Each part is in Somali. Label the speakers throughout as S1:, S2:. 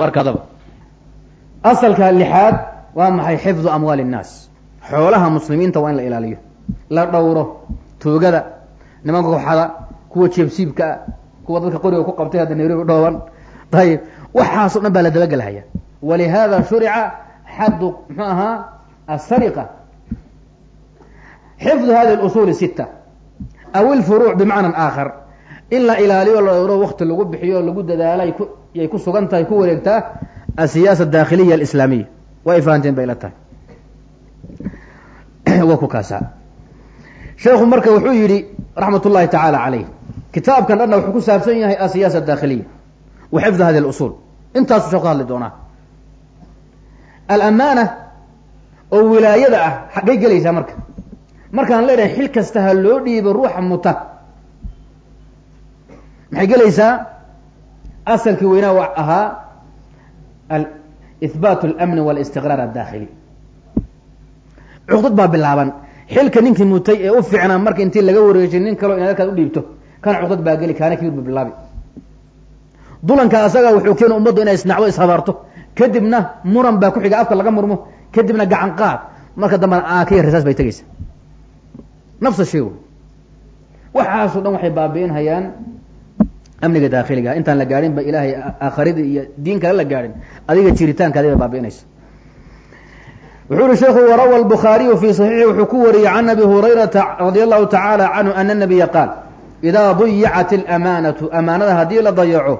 S1: warkadaba. Asalka lixaad waa maxay xifdu amwaali innaas xoolaha muslimiinta waa in la ilaaliyo la dhowro tuugada nimanka koxada kuwa jeebsiibka ah kuwa dadka qoriga ku qabtay hadda nairobi dhooban. Ayib waxaasoo dhan baa la dabagelhaya walihada shurica xaddu muxuu ahaa asariqa xifdu hadi اlusul sita aw ilfuruuc bimacna aakhar. In la ilaaliyo la dhowro wakti lagu bixiyo lagu dadaalo yay ku sugan tahay ku wareegtaa asiyaasa dakhiliya alislaamiya. Way fahanteen bay la tahay. Waa ku kaasaa. Sheekhu marka wuxuu yidhi raxmat ullahi tacaala calayh kitaabkan dhanna wuxuu ku saabsan yahay asiyaasa dakhiliya wa xifd hadi اlusul intaasu shee ka hadli doonaa. Alamaana oo wilaayada ah xaggay gelaysaa marka. Markaan leenahay xil kasta ha loo dhiibo ruuxa muta. Maxay gelaysaa asalkii weynaa wa ahaa ihbaat اlamni wاlistiqraar adaakhili cuqdad baa bilaaban. Xilka ninkii mutay ee u fiicnaa marka intii laga wareejay nin kaloo inaad halkaad udhiibto kana cuqdad baa geli kaana kibir ba bilaabi. Dulanka asaga wuxuu keena ummaddu inay isnacdo ishabaarto. Kadibna muran baa ku xiga afka laga murmo. Kadibna gacan qaad. Marka dambena aakiya risaas bay tegeysa nafsa wey waxaasoo dhan waxay baabi'in hayaan amniga daakiliga intaan la gaarin ba ilaahay aakharida iyo diin kale la gaarin. Adiga jiritaankaadiba baabi'inaysa. Wuxuu uhi sheekhu warawa lbukhaariyu fii saxiixi wuxuu ku wariyey can abi hurayrata radi allahu tacaala canhu ana nabiya qaal idaa duyicat alamaanatu amaanada haddii la dayaco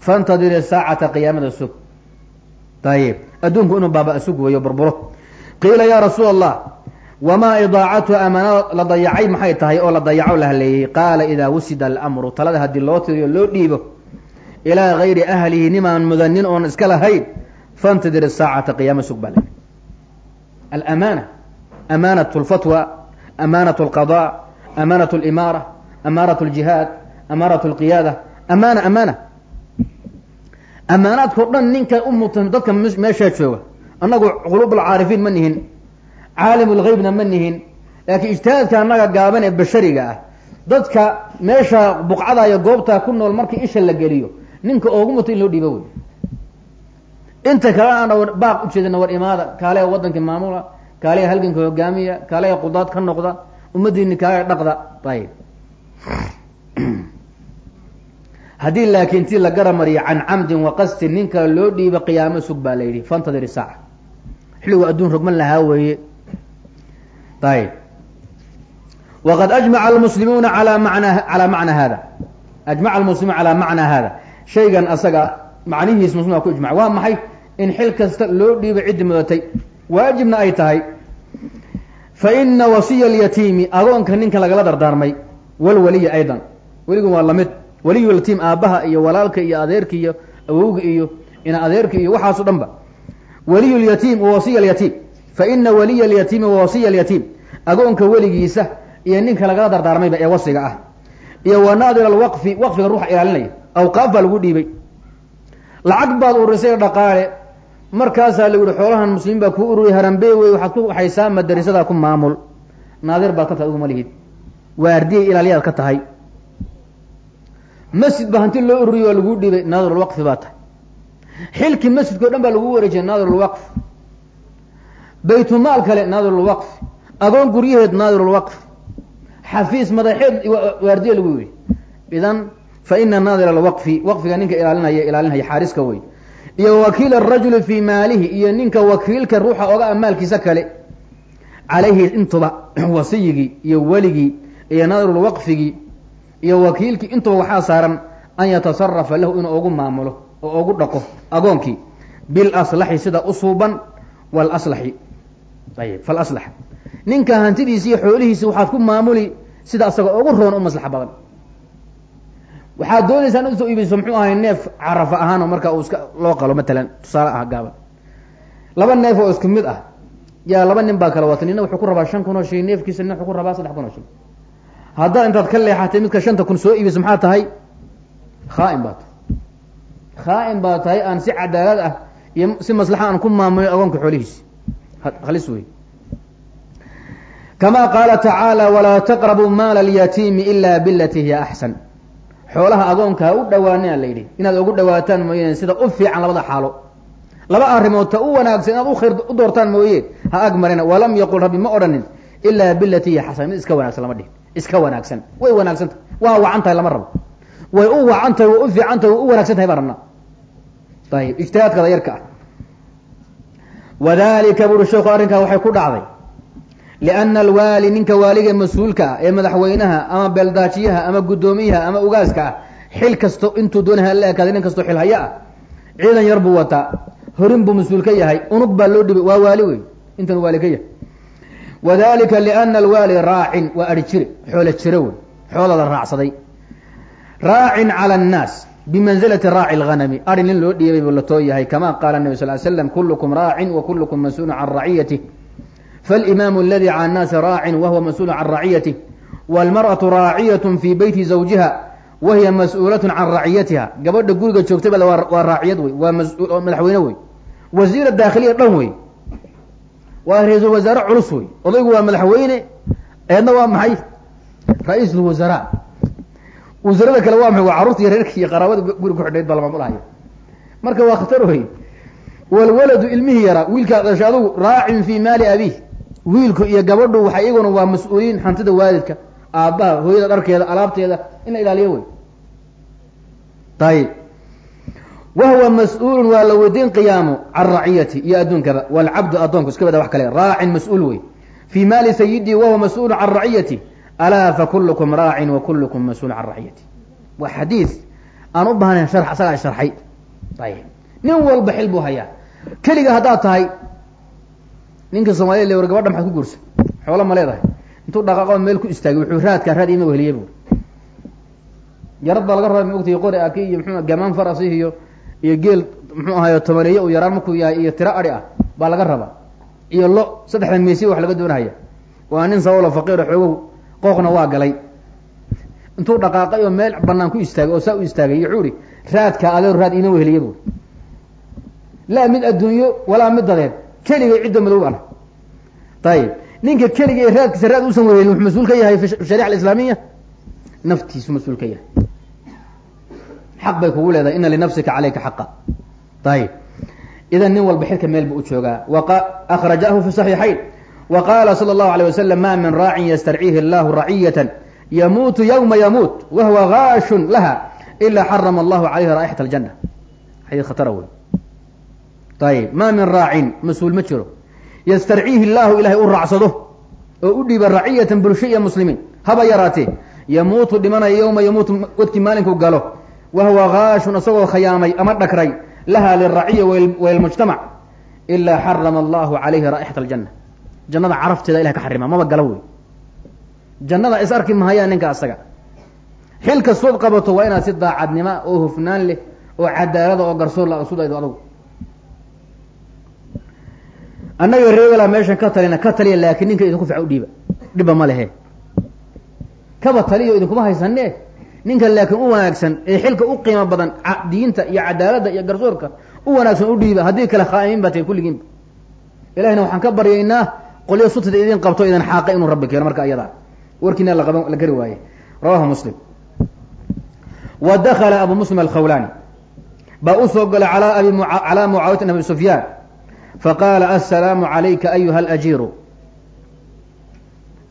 S1: faاntadir isaacata qiyaamada sug. Ayib adduunku inuu baaba sug weeyo burburo. Qiila ya rasuul allah wamaa idaacatu amaanada la dayacay maxay tahay oo la dayaco la haleeyey qaala idaa wusida almru talada haddii loo tiriyo loo dhiibo ilaa gayri ahlihi nimaan mudanin oon iska lahayn fantadir isaacata qiyaama sug bale. Alamaana amaanat lfatwa amaanat alqada amaanat limaara amaanat ljihaad amaanat lqiyaada amaana amaana. Amaanaadkao dhan ninka u muta dadka meeshaa jooga annagu qulub alcaarifiin ma nihin caalim lghaybna ma nihin. Laakiin ijtihaadka annaga gaaban ee bashariga ah dadka meesha buqcada iyo goobtaa ku nool markii isha la geliyo ninka oogu muta in loo dhiibo wey. Inta kalena aana baaq ujeedina war imaada kaaleha waddankii maamula kaaleha halganka hogaamiya kaaleha qudaad ka noqda ummadiini kaale dhaqda. Ayb haddii laakiin tii la garamariyo can camdin waqastin ninka loo dhiibo qiyaamo sug baa la yidhi fantadiri saac xilligu adduun rogman lahaa weeye ayib waqad ajmaca almuslimuuna alaa mana alaa macna hada ajmaca almuslimuuna calaa macnaa hada shaygan asaga macnihiis muslim waa ku ijmac waa maxay in xil kasta loo dhiibo ciddi mudatay waajibna ay tahay fa ina wasiya alyatiimi agoonka ninka lagala dardaarmay walwaliya aydan weligu waa la mid waliyulatiim aabbaha iyo walaalka iyo adeerka iyo awowga iyo ina adeerka iyo waxaaso dhan ba waliy lyatiim wawasiya alyatiim fa ina waliya alyatiimi wawasiya alyatiim agoonka weligiisa iyo ninka lagala dardaarmayba ee wasiga ah iyo wanaadir alwaqfi waqfiga ruuxa ilaalinaya awqaaf baa lagu dhiibay lacag baad urisay dhaqaale markaasaa lagu yihi xoolahan muslimiin baa kuu ururiy harambe wey waxaad ku waxaysaa madarisadaa ku maamul naadir baad ka tahay aduguma lihid waardiya ilaaliyaad ka tahay masjid ba hanti loo ururiyo waa laguu dhiibay naadirulwaqfi baa tahay xilkii masjidka dhan baa lagu wareejiyay naadirulwaqf baytumaal kale naadirulwaqf agoon guryaheed naadirulwaqf xafiis madaxeed waardiya lagu yidhi idan fa ina naadira alwaqfi waqfiga ninka ilaalinaya ilaalinaya xaariska wey iyo wakiil arajuli fii maalihi iyo ninka wakiilka ruuxa oga a maalkiisa kale. Calayhi intuba wasiyigii iyo weligii iyo naadirulwaqfigii iyo wakiilkii intuba waxaa saaran an yatasarafa lahu inuu ugu maamulo oo ugu dhaqo agoonkii bilaslaxi sida usuuban walaslaxi ayib falaslax ninka hantidiisi iyo xoolihiisi waxaad ku maamuli sida asaga ugu roon u maslaxa badan waxaad doonaysaa in u soo iibiso muxuu ahay neef carafa ahaan oo marka uu iska loo qalo matalan tusaale ah gaaban laba neef oo isku mid ah yaa laba nin baa kala wata nina wuxuu ku rabaa shan kun oo shay neefkiisa nina wuxuu ku rabaa saddex kun oo shay haddaad intaad ka leexatay midka shanta kun soo iibiso maxaa tahay khaain baa tahay khaain baa tahay aan si cadaalad ah iyo si maslaxa aan ku maamulin agoonka xoolihiisi halis wey kama qaala tacaala walaa taqrabuu maala alyatiimi ila bilati hiya axsan xoolaha agoonka ha u dhawaanina la yidhi inaad ugu dhawaataan mooyeen sida u fiican labada xaalo laba arrimood ta u wanaagsan inaad ukhayr u doortaan mooye ha ag marina walam yaqul rabbi ma odhanin ilaa bilati hiya xasan mid iska wanaagsan lama dhihin iska wanaagsan way wanaagsanta waa wacan tahay lama rabo way u wacan tahay way u fiican tahay way u wanaagsan tahay baan rabnaa ayib ijtihaadkada yarka ah wadalika buri sheeku arrinkaa waxay ku dhacday. Lianna alwaali ninka waaliga mas'uulka ah ee madaxweynaha ama beeldaajiyaha ama guddoomiyaha ama ugaaska ah xil kasto intuu doonaha la ekaada nin kastoo xil haya ah ciidan yar buu wataa. Horin buu mas'uul ka yahay. Unug baa loo dhibay. Waa waali wey intan waali ka yahay. Wadalika liana alwaali raacin. Waa ari jire. Xoolo jiro wey xoolada raacsaday. Raacin cala annaas bimanzilati raaci lghanami ari nin loo dhiibay buu latoo yahay kama qaala nabi sal l slam kullukum raacin wa kullukum mas-uulun can raciyatih falimaamu aladi cala annaasi raacin wahuwa mas-uulu can raciyatih wاlmarأaةu raaciyaة fii beyti zawjiha wahiya mas-uulat can raciyatiha gabadha guriga joogtay waa raaciyad wey waa madaxweyne wey wasiira daakhiliya dhan wey waa ra-iisul wasaare culus wey odaygu waa madaxweyne eedna waa maxay ra-iisul wasaraa wasarada kale waa maxay? Waa carruurta iyo reerka iyo qaraabada guriga kuxidhayd baa la maamulahaya marka waa khatar wey walwaladu ilmihii yaraa wiilkaa dhasha adugu raacin fii maali abiih. Wiilku iyo gabadhu waxa iyaguna waa mas'uuliyiin hantida waalidka aabbaha hooyada dharkeeda alaabteeda in la ilaaliyo wey ayib wahuwa mas'uulun waa la weydiin qiyaamo can raciyati iyo adduunkaba. Walcabdu addoonku iska bada wax kale. Raacin mas'uul wey fii maali sayidii wahuwa mas'uulu can raciyati alaa fakulukum raacin wa kullukum mas'uul can raciyati waa xadiid aan u baahnayn shar asagaa sharxay. Ayib. Nin walba xil buu hayaa. Keliga haddaad tahay ninka soomaliya le war gabadha maxaad ku guursa. Xoolo ma leedahay. Intuu dhaqaaqo meel ku istaagay wuxuu raadkaa raad ima weheliye bu yarad baa laga rabaa maogtay qori aki iyo mxu gamaan farasi iyo iyo geel muxuu ahaay tobaneeye uu yaraan markuu yahay iyo tiro adhi ah baa laga rabaa. Iyo lo saddexda meesiya wax laga doonahaya waa nin sabolo faqiiro xoogow qooqna waa galay. Intuu dhaqaaqay oo meel banaan ku istaagay oo saa u istaagay wuxuu ihi raadka adeer raad ima weheliye bu laa mid adduunyo walaa mid dadeed. Keligay cidda madow ayib ninka keliga ee raadkiisa raad uusan wehelin wuxuu mas'uul ka yahay fi sharica alislaamiya naftiisu mas'uul ka yahay. Xaq bay kugu leedahay. Ina linafsika calayka xaqa. Ayib idan nin walba xilka meel bu u joogaa. Akrajahu fi صaxiixayn wa qaala salى اllahu alيه wasalam ma min raacin ystarciihi allahu raciyata yamuutu ywma yamuut wahuwa gaashun laha ila xarama allahu calayhi raa'ixat اljana xadii khatara wey ayib ma min raacin mas-uul ma jiro ystarciihi llahu ilahay u raacsado oo u dhiiba raciyatan bulsho iyo muslimiin haba yaraatee yamuutu dhimanaya yowma yamuutu wadkii maalinku galo wahuwa gaashun isagoo khayaamay ama dhakray laha liraciya waylmujtamac ilaa xarama allahu calayhi raa'ixat aljana jannada carafteeda ilahay ka xarima maba gala wey. Jannada is arki mahayaa ninka asaga. Xil kastood qabato waa inaad si daacadnima oo hufnaan leh oo cadaalada oo garsoor la sudaydo adugu. Annaga reebela meeshan ka talina ka taliya laakiin ninka idinku fica u dhiiba. Dhiba ma lehe. Kaba taliyo idinkuma haysane ninka laakiin u wanaagsan ee xilka u qiimo badan diinta iyo cadaaladda iyo garsoorka u wanaagsan u dhiiba haddii kale khaa'imiin baa tahay kulligiinba. Ilahina waxaan ka baryaynaa qolyo sutida idin qabto idin xaaqa inuu rabbi keeno marka iyada warkiina laqaban la gari waaye. Rawahu muslim. Wa dakala abu muslim alkhawlani. Baa u soo galay ala abi calaa mucaawiyata abi sufyaan. Faqaala assalaamu calayka ayuha alajiiru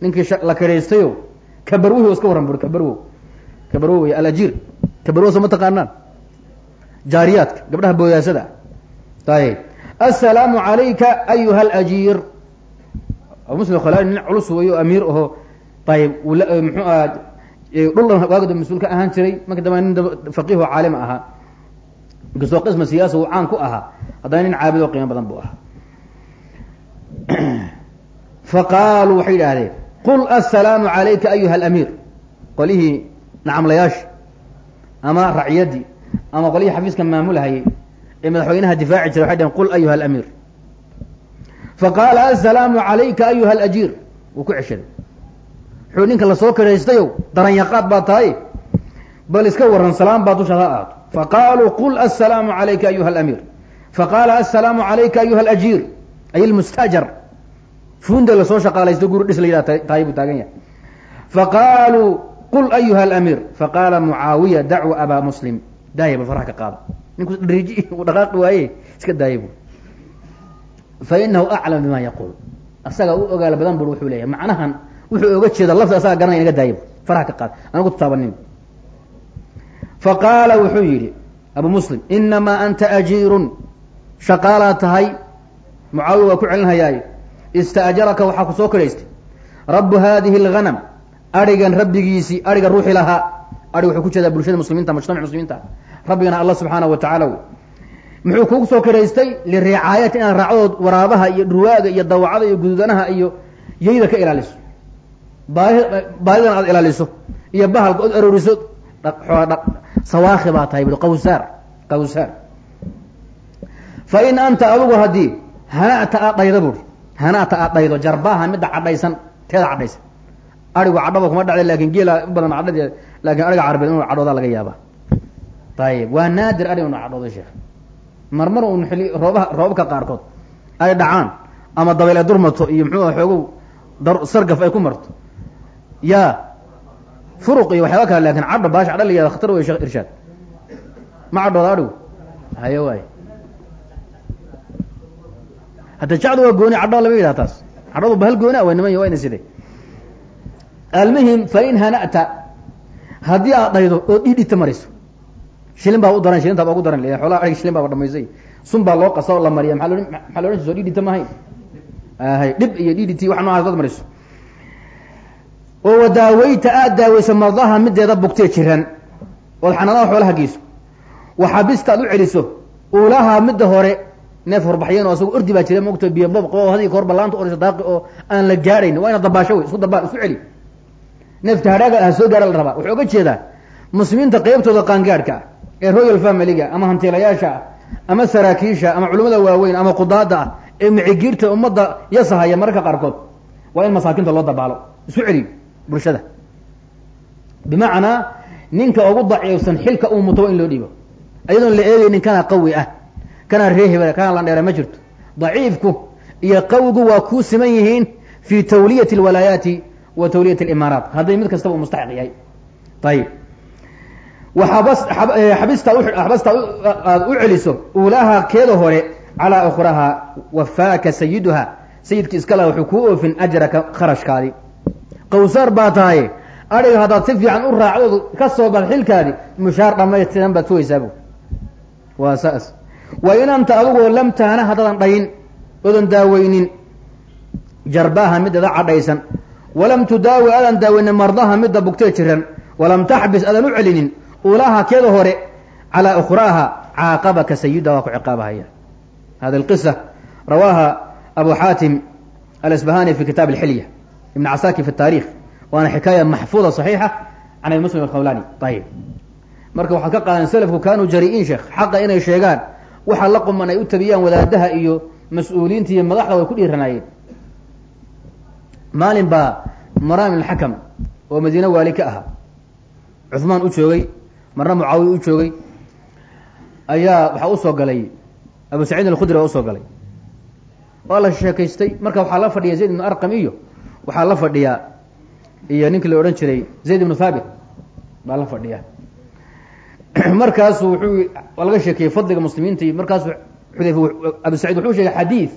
S1: ninkii la kiraystayo kabarwihi iska warran buri kabarwow kabarwow wey alajiir. Kabarwow soo ma taqaanaan? Jaariyaadka gabdhaha booyaasada. Ayib assalaamu calayka ayuha alajiir muslim khalaani nin culus weeyo amiir aho ayib muxuu aha dhul waagada mas'uul ka ahaan jiray marka dambe nin faqiih oo caalima ahaa inkastoo qisma siyaasa uu caan ku ahaa haddana nin caabid oo qiimo badan buu ahaa. Faqaaluu waxay yidhaahdeen qul assalaamu calayka ayuha alamiir. Qolihii nacamlayaasha ama racyadii ama qolihii xafiiska maamulhayay ee madaxweynaha difaaci jiray waxay dhaheen qul ayuha alamiir faqaala assalaamu calayka ayuha alajiir. Wuu ku ceshaday. Wuxuu ninka la soo kiraystayow daranyaqaad baa tahay bal iska waran salaam baa dushaad ha ahaato. Faqaaluu qul assalaamu calayka ayuha alamiir. Faqaala assalaamu calayka ayuha alajiir. Ay almustajar. Fuunda la soo shaqaalaysto guri dhis la yidhaha tahay buu taagan yahay. Faqaaluu qul ayuha alamiir. Faqaala mucaawiya dacwa abaa muslim. Daaya bu faraha ka qaada ninku riiji uu dhaqaaqi waaye iska daaya bu fa inahu aclam bima yaquul asaga u ogaala badan bur wuxuu leeyahay macnahan wuxuu oga jeeda lafta asaga garanaya inaga daaya bu faraha ka qaada anagu tutaabanin faqaala wuxuu yidhi abu muslim inamaa anta ajiirun shaqaalaa tahay mucaawiya waa ku celinhayaaye istaajaraka waxaa ku soo kidhaystay rabu hadihi اlganam arigan rabbigiisii ariga ruuxi lahaa arig wuxuu ku jeedaa bulshada muslimiinta mujtamac muslimiinta rabbigana allah subxaanaه wa tacaala muxuu kugu soo kidhaystay liricaayati inaad raacdood waraabaha iyo dhurwaaga iyo dawacada iyo gududanaha iyo yayda ka ilaaliso. Baahi baahidana aad ilaaliso. Iyo bahalka od arooriso sawaaki baa tahay bui qawsaar qawsaar. Fa in anta adigu haddii hana'ta aad dhaydo buri hana'ta aad dhaydo jarbaaha midda cadhaysan teeda cadhaysan. Arigu cadhaba kuma dhacda laakiin geela u badan cadhade laakiin ariga carbeed inuu cadhoodaa laga yaaba ayib waa naadir arig inu cadhoodo sheekh marmar un xili roobaha roobabka qaarkood ay dhacaan ama dabeel ay durmato iyo muxuu xoogow sargaf ay ku marto. Ya furuq iyo waxyaaba kale laakiin cadho baasha cadha la khatar wey sheekh irshaad. Ma cadhooda adhigu? Haye waay hadda jacdu waa gooni cadho lama yidhaha taas. Cadhadu bahal gooni a way niman wayna side almuhim fain hana'ta haddii aad dhaydo oo dhiidhita marayso shilin baa u daran shilintaa baa ugu daran. Xoolaha arig shilin baaba dhamaysay. Sun baa loo qasa oo la mariya maa maxaa lo ohan so dhiidhita mahayn hay dhib iyo dhiidhiti wax noocaas dad mariso. Oo wadaaweyta aad daaweyso mardaha mideeda bugtee jiran. Ood xanaanaha xoolaha geyso. Waxabista aad u celiso uulaha midda hore neef horbaxyeen oo asago ordi baa jira mogto biyo bob qabo haddii kahor ballaanta orayso daaqi oo aan la gaadhayn waa ina dabaasho wey isku dabaal isu celi. Neefka hadhaaga ha soo gaara la rabaa wuxuu oga jeedaa muslimiinta qeybtooda qaangaadhka ah ee royal familiga ama hantiilayaasha ah ama saraakiisha ama culimmada waaweyn ama qudaada ah ee micigiirta ummadda yasahaya mararka qaarkood waa in masaakinta loo dabaalo. Isu celi bulshada. Bimacnaa ninka ugu daciifsan xilka uu muto in loo dhiibo. Ayadoon la eegaynin kana qawi ah kana reeheba kana landheera ma jirto. Daciifku iyo qawigu waa kuu siman yihiin fi tawliyati alwalaayaati wa tawliyati alimaaraat hadday mid kastaba uu mustaxiq yahay. Ayib xabista aad u celiso uulaha keeda hore calaa ukhraha wafaaka sayiduha sayidki iskala wuxuu kuu oofin ajraka kharashkaadi qawsaar baa tahay adhiga haddaad si fiican u raacdood ka soo bad xilkaadi mushaar dhamaystiran baad sugaysaabo waa saas wa in anta adigoo lam tahana haddaadan dhayin oodan daaweynin jarbaaha mideeda cadhaysan walam tudaawi aadan daaweynin mardaha midda bugtee jiran walam taxbis aadan u celinin uulaha keeda hore calaa ukhraaha caaqabaka sayida waa ku ciqaabahaya. Hadi alqisa rawaaha abu xaatim alasbahani fi kitaab alxilya ibn casaaki fi taarikh waana xikaaya maxfuuda صaxiixa can abi muslim alkhawlani ayib marka waxaad ka qaadan selafku kaanuu jari-iin sheekh xaqa inay sheegaan waxa la quman ay u tabiyaan wadaadaha iyo mas'uuliyiinta iyo madaxda way ku dhiiranaayeen. Maalin baa maraam alxakam oo madiine waali ka ahaa. Cuثmaan u joogay marna mucaawiya u joogay. Ayaa waxaa u soo galay. Abu saciid alkhudri baa u soo galay. Waa la sheekaystay. Marka waxaa la fadhiya zayd ibnu arqam iyo waxaa la fadhiyaa iyo ninkii la odhan jiray zayd ibnu thaabit baa la fadhiya. Markaasu wuxuu waa laga sheekeyey fadliga muslimiinta iyo markaasu xudayfa abu saciid wuxuu sheegay xadiid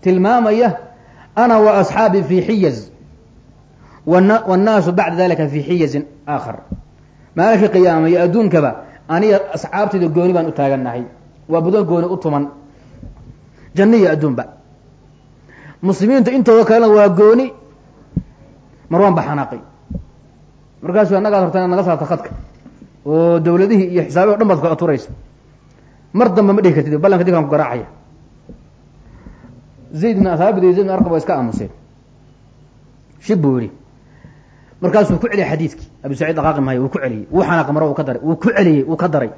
S1: tilmaamaya ana wa asxaabii fi xiyaz wannaasu bacda dalika fi xiyazin aakhar maalinka qiyaama iyo adduunkaba aniga asxaabtayda gooni baan u taagannahay waa budan gooni u tuman. Janno iyo adduunba. Muslimiinta intooda kalena waa gooni marwaan ba xanaaqay markaasu annagaad horta naga saarta khadka. Oo dawladihii iyo xisaabihi o dhan baad ku aturaysa. Mar damba ma dhihi kartid ballanka dib kaan ku garaacaya. Zayd ibn thaabit iyo zayd ibn arqab waa iska aamuseen. Shib buu yihi markaasuu ku celiyay xadiidkii abu saciid dhaqaaqi maayo wuu ku celiyey wuu xanaaqi maro uu ka daray. Wuu ku celiyey wuu ka daray.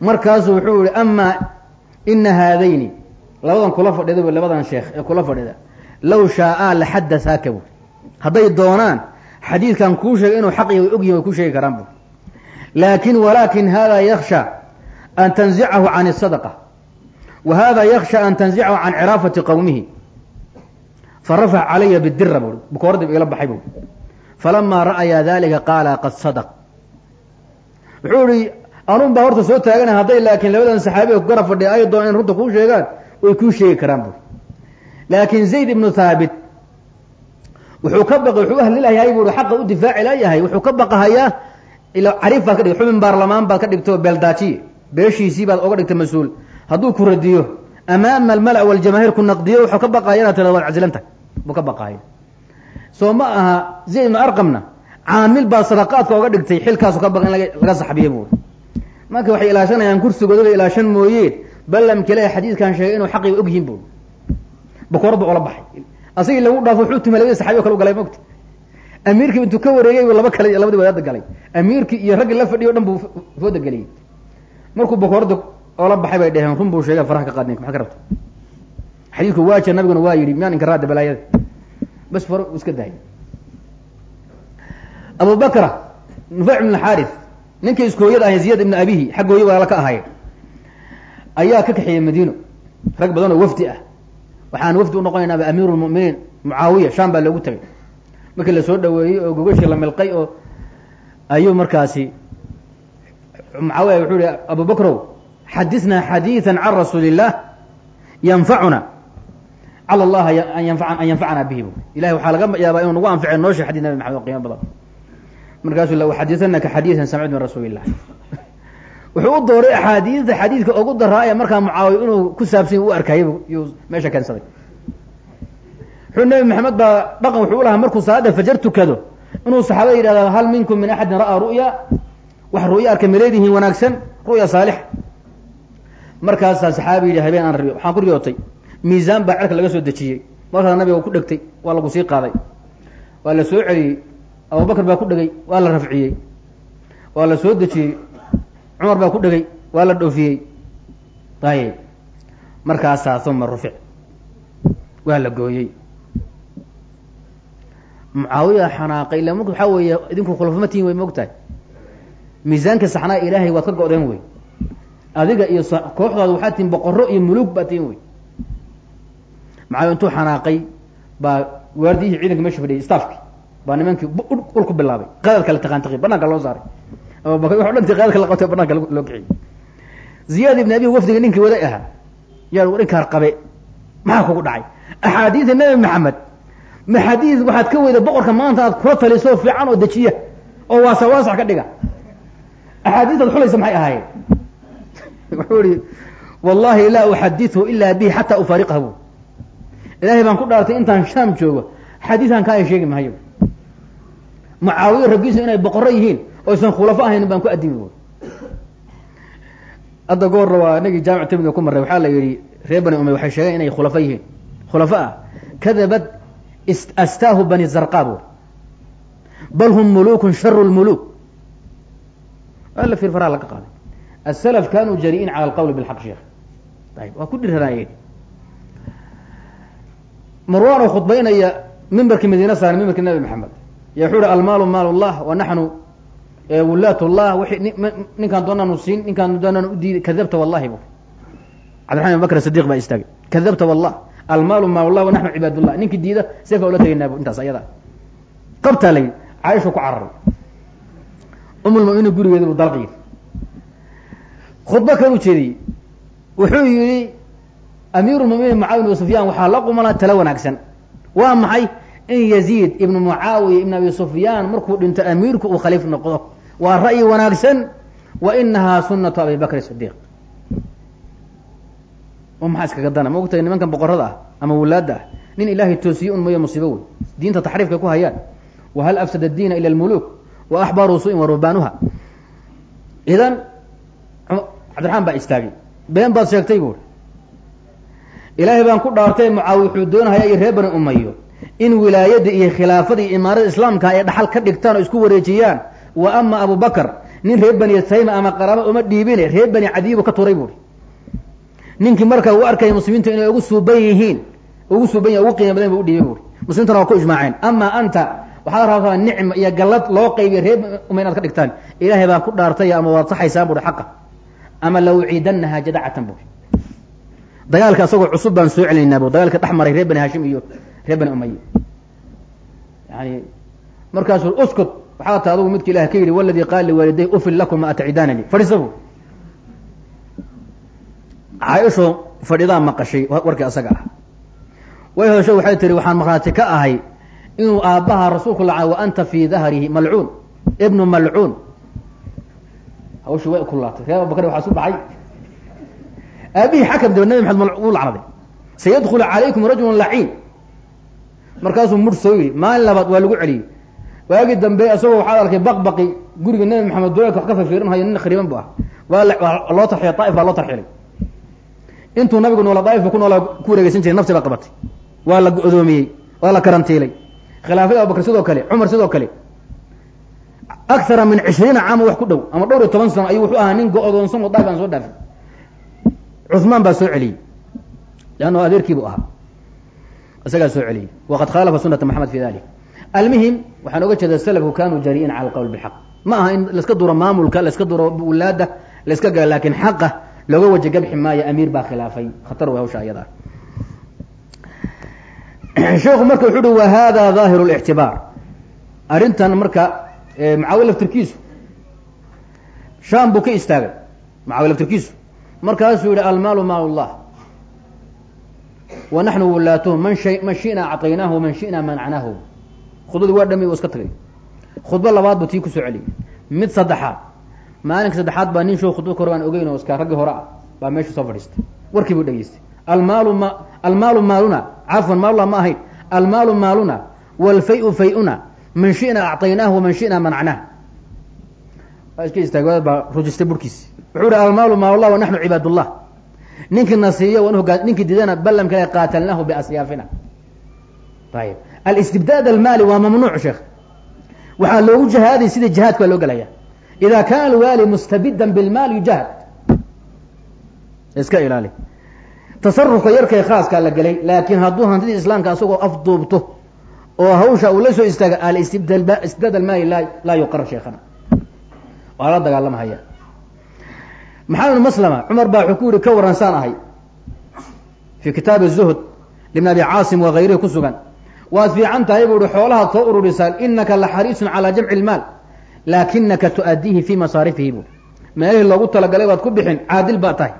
S1: Markaasuu wuxuu yihi amaa ina haadayni labadan kula fadhida bu labadan sheekh ee kula fadhida. Low shaaa laxadahaaka bu hadday doonaan xadiidkan kuu sheegay inuu xaq yahy ogyihiin way ku sheegi karaan bu laakin walaakin hada yaksha an tanzicahu can الsadqa wa hada yaksha an tanzicahu can ciraafati qowmihi farafac calaya bidira bu bukoordib ila baxay bu falamaa ra'ayaa dalika qaala qad sadaq wuxuu ihi anuun baa horta soo taagana hadday laakiin labadan saxaabiga ku garab fadhiya ay doonaan in runta kuu sheegaan way kuu sheegi karaan bu laakiin zayd ibnu thaabit wuxuu ka baqay wuxuu ahlilayahay buu xaqa u difaaci layahay wuxuu ka baqahayaa cariif baad ka dhigtay xubin baarlamaan baad ka dhigtay oo beeldaajiye beeshiisii baad oga dhigtay mas'uul hadduu ku radiyo amaama almala waljamaahiir ku naqdiyo wuxuu ka baqahaya inaad tirado waad casilan tahay buu ka baqahaya soo ma aha zayd ibnu arqamna. Caamil baad sadaqaadka oga dhigtay xilkaasu ka baqa in laga saxbiye buuri marka waxay ilaashanayaan kursigooda bay ilaashan mooyeen ballamka ilahi xadiidkan sheegay inuu xaqiiba og yihiin buuri bakoor ba ola baxay. Asagii lagu dhaafo wuxuu tumay labadii saxaabi o kale u galay mogta amiirkii intuu ka wareegay laba kale labadii wadaada galay. Amiirkii iyo raggii la fadhiyo o dhan buu fooda geliyey. Markuu bakoorda oola baxay bay dheheen run buu sheegay faraha ka qaad ninka maxaa ka rabta xadiidku waaja nabiguna waa yidhi miyaan inka raada balaayada bas faro iska dahay abu bakra nufeyc ibn xaarif ninkii iskooyad ahay ziyad ibn abihi xag hooye walaala ka ahaye ayaa ka kaxeeyey madiino rag badan oo wafdi ah waxaan wafdi unoqonaynaba amiiru lmuminiin mucaawiya sham baa loogu tagay markii la soo dhaweeyey oo gogashii la milqay oo ayuu markaasi mucaawiya wuxuu hi abu bakrow xadinaa can rasuuli illah yanfacuna cal allaha an yanaa an yanfacana bihi ilahay waxaa laga yaabaa inuu nagu anface noosha xadis nabi maxamed oo qiimo badan. Markaasuu la xadianaka xadiisan samicd min rasuulillah. Wuxuu u dooray axaadiida xadiidka ugu daraa ee markaa mucaawiya inuu ku saabsan u arkayb yuu meesha keensaday. Wuxuu nabi maxamed baa dhaqan wuxuu u markuu salaada fajar tukado inuu saxaabada yidhahda hal minkum min axadin ra'aa ru'ya? Wax ru'yo arka maleedihiin wanaagsan ru'ya saalix. Markaasaa saxaabi yidhi habeen aan rabi waxaan ku riyootay miisaan baa cerka laga soo dejiyey. Markaas nabiga ku dhegtay waa lagu sii qaaday. Waa la soo celiyey. Abubakar baa ku dhegay waa la rafciyey. Waa la soo dejiyey. Cumar baa ku dhegay waa la dhoofiyey. Ayib markaasaa uma rufic. Waa la gooyey. Mucaawiya xanaaqay illa marka waxaa weeye idinku khulafama tihin way moogtahay miisaanka saxnaa ilaahay waad ka go-deen wey adiga iyo kooxdaada waxaa tihin boqorro iyo mulug baa tihin wey mucaawiya intuu xanaaqay baa waardiyihii ciidanka meesha fadhiyay staafki baa nimankii ul ku bilaabay. Qadadka la taqaantiqi banaanka loo saaray. Wa dhanti qadadka la qabtay banaanka loo kiciyey ziyaad ibn abi wafdiga ninkii waday ahaa yaa dhinkaar qabe maxaa kugu dhacay? Axaadiida nabi maxamed. Ma xadiid waxaad ka weyda boqorka maanta aad kula taliso fiican oo dejiya oo waasa waasax ka dhiga. Axaadiistaad xulaysa maxay ahaayeen? Wuxuu ihi wallahi laa uxadithu ilaa bihi xataa ufaariqaha bu ilaahay baan ku dhaartay intaan shaam joogo. Xadiidan kaa sheegi mahayo mucaawiya raggiisu inay boqorro yihiin oo aysan khulafo ahayn baan ku addimi bu hadda goorna waa inagii jaamic tirmidi ku marray. Waxaa la yidhi reer bani umay waxay sheegeen inay khulafo yihiin. Khulafo ah. Kadabad astaahu bani zarqa bu bal hum mulukun sharu lmuluk ala fir faraha laga qaaday. Asalaf kanuu jari'iin cala alqawli bilxaq sheekh ayib waa ku dhiranaayeen marwan oo khudbaynaya mimbarkii madiina saaran mimbarkii nabi maxamed ya wuxuu hi almaalu maal llah wa naxnu wulaat llah wi ninkaan doonaanu siin ninkaan doonaan u diiday kadabta wallahi bu cabdiraxman bakr sidiq baa istaagay. Kadabta wallah almaalu maal llah wa naxnu cibaad llah ninkii diida seefaa ula tegaynaa bu intaas ayada qabtaa la yidhi caaisha ku cararay. Umulmuminiin gurigeeda buu dalqi yidhi khudba kalu jeediyey wuxuu yihi amiiru lmuminiin mucaawiya ibn sufyaan waxaa la qumana tala wanaagsan. Waa maxay? In yaziid ibnu mucaawiya ibn abi sufyaan markuu dhinto amiirku uu khaliif noqdo. Waa ra'yi wanaagsan. Wa inahaa sunatu abi bakr sidiiq oo maxaa iskaga dana? Ma ogtahay nimankan boqorada ah ama wulaadda ah? Nin ilaahay toosiye un mooye musiibo wey diinta taxriifkay ku hayaan. Wahal afsada diina ila lmuluk wa axbaaru su'in wa ruhbaanuha idan cabdiraxmaan baa istaagay. Been baad sheegtay buuri ilaahay baan ku dhaartay mucaawiya wuxuu doonahaya iyo reer bani umayo in wilaayada iyo khilaafada iyo imaarada islaamka ay dhaxal ka dhigtaan oo isku wareejiyaan. Wa ama abu bakr nin reer bani tayma ama qaraaba uma dhiibine reer bani cadiibu ka turay buuri ninkii marka u arkaya muslimiintu inay ugu suuban yihiin ugu suuban yahin ugu qiima badan bu udhiibay buuri muslimiintuna waa ku ijmaaceen ama anta waxaad rabtaa nicma iyo gallad loo qaybiya reer uma inaad ka dhigtaan. Ilaahay baan ku dhaartay ama waad saxaysaan buuri xaqa. Ama la uciidanaha jadacatan buuri dagaalka asagoo cusub baan soo celinaynaa dagaalka dhex maray reer bani hashim iyo reer bani umaye yani markaasuu uskut waxaa ta adugu midka ilah ka yidhi waladii qaal liwaaliday ufil lakum ma atacidaanani fadhiisa bu caaisho fadhidaa maqashay warkii asaga ah. Way hesho waxay tihi waxaan maqnaati ka ahay inuu aabbaha rasuulku laca wa anta fii dahrihi malcuun ibnu malcuun. Hawshii way kulaatay reer abubakar waxaa su baxay aabihii xakam daba nabi maxamed wuu lacnaday. Sayadkulu calaykum rajulun laciin markaasuu mur soo yidhi maalin labaad waa lagu celiyey. Waagii dambe isagoo waxaad arkay baqbaqi guriga nabi maxamed duleelka wax ka fifiirinhayo nin khariban bu ah. Waa loo tarxilay daaif baa loo tarxilay intuu nabigu noola daaifka ku noola ku wareegeysan jiray nafsi baa qabatay. Waa la godoomiyey waa la karantiilay. Khilaafada abubakr sidoo kale cumar sidoo kale. Akara min cishriina caama wax ku dhow ama dhowr iyo toban sano ayuu wuxuu ahaa nin go-doonsan aan soo dhaafin cuثmaan baa soo celiyey. Lann adeerkii bu ahaa. Isagaa soo celiyey. Waqad khaalafa sunata maxamed fi dalik almuhim waxaan oga jeeda slafku kanuu jariin cala alqawl bxaq ma aha in laiska duro maamulka laiska duro wulaada laiska gaa laakiin xaqa looga waje gabxi maayo amiir baa khilaafay. Khatar way hawsha ayada sheekhu marka wuxu uhi wa hada daahiru lictibaar arrintan marka eh, macaawi laftirkiisu sham buu ka istaagay. Macaawi laftirkiisu markaasuu yihi almaalu maal اllah wa naxnu wulaatuhu man man shi'na acطaynaahu man shi'na manacnaahu khudbadii waa dhami u iska tagay khudbo labaad buu tii kusoo celiyey mid saddexaad maalinka saddexaad baa nin shoo khudbo kore aan ogeyn oo iska raggii hore ah baa meeshu soo fadhiistay warkii buu dhegeystay almaalu ma almaalu maaluna cafwan maalula ma ahayn almaalu maaluna wاlfay-u fay-una man shi'na acطaynaahu waman shi'na manacnaah waa iska istaagay baa rujistay burkiisi wuxuu hi almaalu maalullah wa naxnu cibaad ullah ninkii na siiyo waan ninkii didana ballamkale qaatalnaahu biasyaafina. Ayib alistibdaad almaali waa mamnuuc sheekh. Waxaa loogu jihaaday sidii jihaadka waa loo gelaya ida kana alwaali mustabidan bilmaal yujahad iska ilaali. Tasarufka yarkay khaaskaa la gelay laakiin hadduu hantidii islaamka asagoo afduubto oo hawsha uu la soo istaaga alistibdaad almaali la laa yuqar sheekhana waa la dagaalamahaya maxamed maslama cumar baa wuxuu ku yihi ka waran saan ahay. Fii kitaabi zuhd libn abi caasim wakayrihi ku sugan. Waad fiican tahay buu ihi xoolahaad soo ururisaan inaka la xariisun calaa jamci lmaal laakinaka tu'addiihi fii masaarifihi bu meelihii loogu talagalay baad ku bixin caadil baa tahay.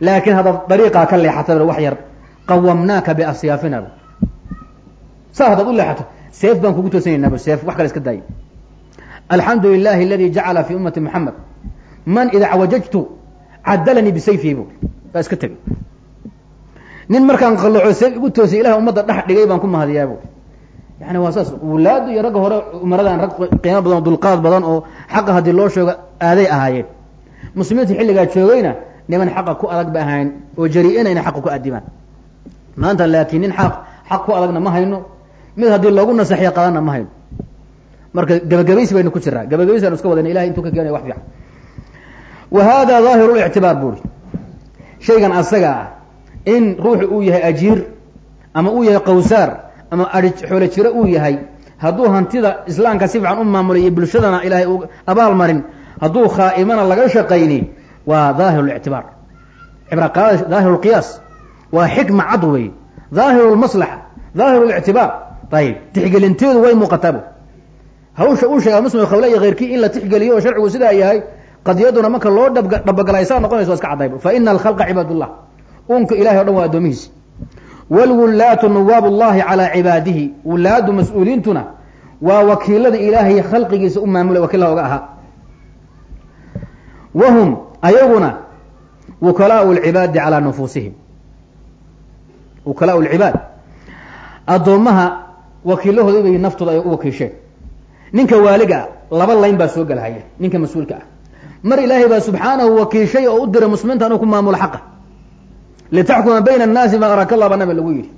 S1: Laakiin hadaad dariiqaa ka leexata wax yar qawamnaaka biasyaafina saa hadaad u leexato seef baan kugu toosanaynaa bu seef wax kale iska daaya alxamdu lilahi aladi jacala fi ummati moxamed man ida cawajajtu cadalanii bisayfihi bu baa iska tegay nin markaan qalloco seef igu toosay ilahay ummadda dhex dhigay baan ku mahadiyaa bu yani waa saas wulaadu iyo ragga hore umaradan rag qiimo badan oo dulqaad badan oo xaqa haddii loo sheego aaday ahaayeen. Muslimiinta xilligaa joogayna niman xaqa ku adag ba ahayn oo jari-ina inay xaqa ku adimaan maanta laakiin nin xaq xaq ku adagna ma hayno. Mid haddii loogu naseexyo qadanna ma hayno marka gabagabaysi baynu ku jiraa gabagabaysi anu iska wadana ilahay intuu ka keenaya wax fiican. Wa hada daahiru lictibaar buri shaygan asaga ah in ruuxu uu yahay ajiir ama uu yahay qawsaar ama ai xoolo jiro uu yahay hadduu hantida islaamka si fiican u maamulay iyo bulshadana ilaahay u abaal marin hadduu khaa'imana laga shaqayni waa daahiru lictibaar cibra qaada daahiru lqiyaas waa xikma cad wey daahiru lmaslaxa daahiru lictibaar ayib tixgelinteedu way muuqataabo hawsha uu sheega muslim khawla iyo in la tixgeliyo oo sharcigu sidaa yahay qadiyaduna marka loo dhabagala saa noqonaysa waa iska cadayba fa ina alkhalqa cibaadullah unka ilahay o dhan waa addoomihiisi walwulaatu nuwaab llahi calaa cibaadihi. Wulaadu mas'uuliintuna waa wakiilada ilaahay khalqigiisa u maamula wakiilla oga ahaa. Wahum ayaguna wukalaau lcibaadi calaa nufuusihim. Wukalaau lcibaad addoommaha wakiilahoodabay naftooda ay u wakiisheen ninka waaliga laba layn baa soo gelhaya ninka mas'uulka ah. Mar ilaahay baa subxaanahu wakiishay oo u diray muslimiinta inuu ku maamulo xaqa. Litaxkuma bayna annaasi ma araka allah baa nabi lagu yidhi.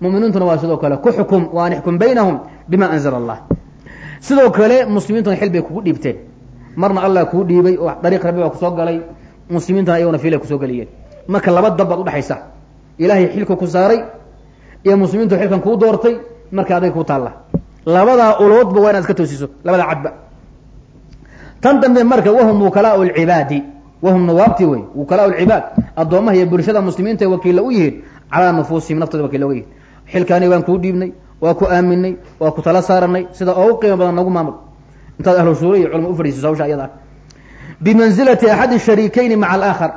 S1: Muminiintuna waa sidoo kale ku xukum wa an ixkum baynahum bima anzala allah sidoo kale muslimiintuna xil bay kugu dhiibteen. Marna allah kuu dhiibay oo dariiq rabbi baa ku soo galay muslimiintuna ayaguna fiilay ku soo geliyeen marka laba dab baad udhexaysa ilaahay xilka ku saaray iyo muslimiintu xilkan kuu doortay marka aday kuu taalla labadaa uloodba waa inaad iska toosiso labadaa cadba. Tan dambe marka wahum wukalaau lcibaadi wahum nawaabtii wey wukalaau lcibaad addoommaha iyo bulshada muslimiinta wakiilla u yihiin calaa nufuusihim naftooda wakiilla uga yihiin xilkaani waan kuu dhiibnay waa ku aaminay waa ku tala saaranay. Sida oogu qiimo badan nagu maamul. Intaad ahlu shuura iyo culama ufadhiisiso hawsha iyada ah bimanzilati axadi shariikeyni maca alaakhar.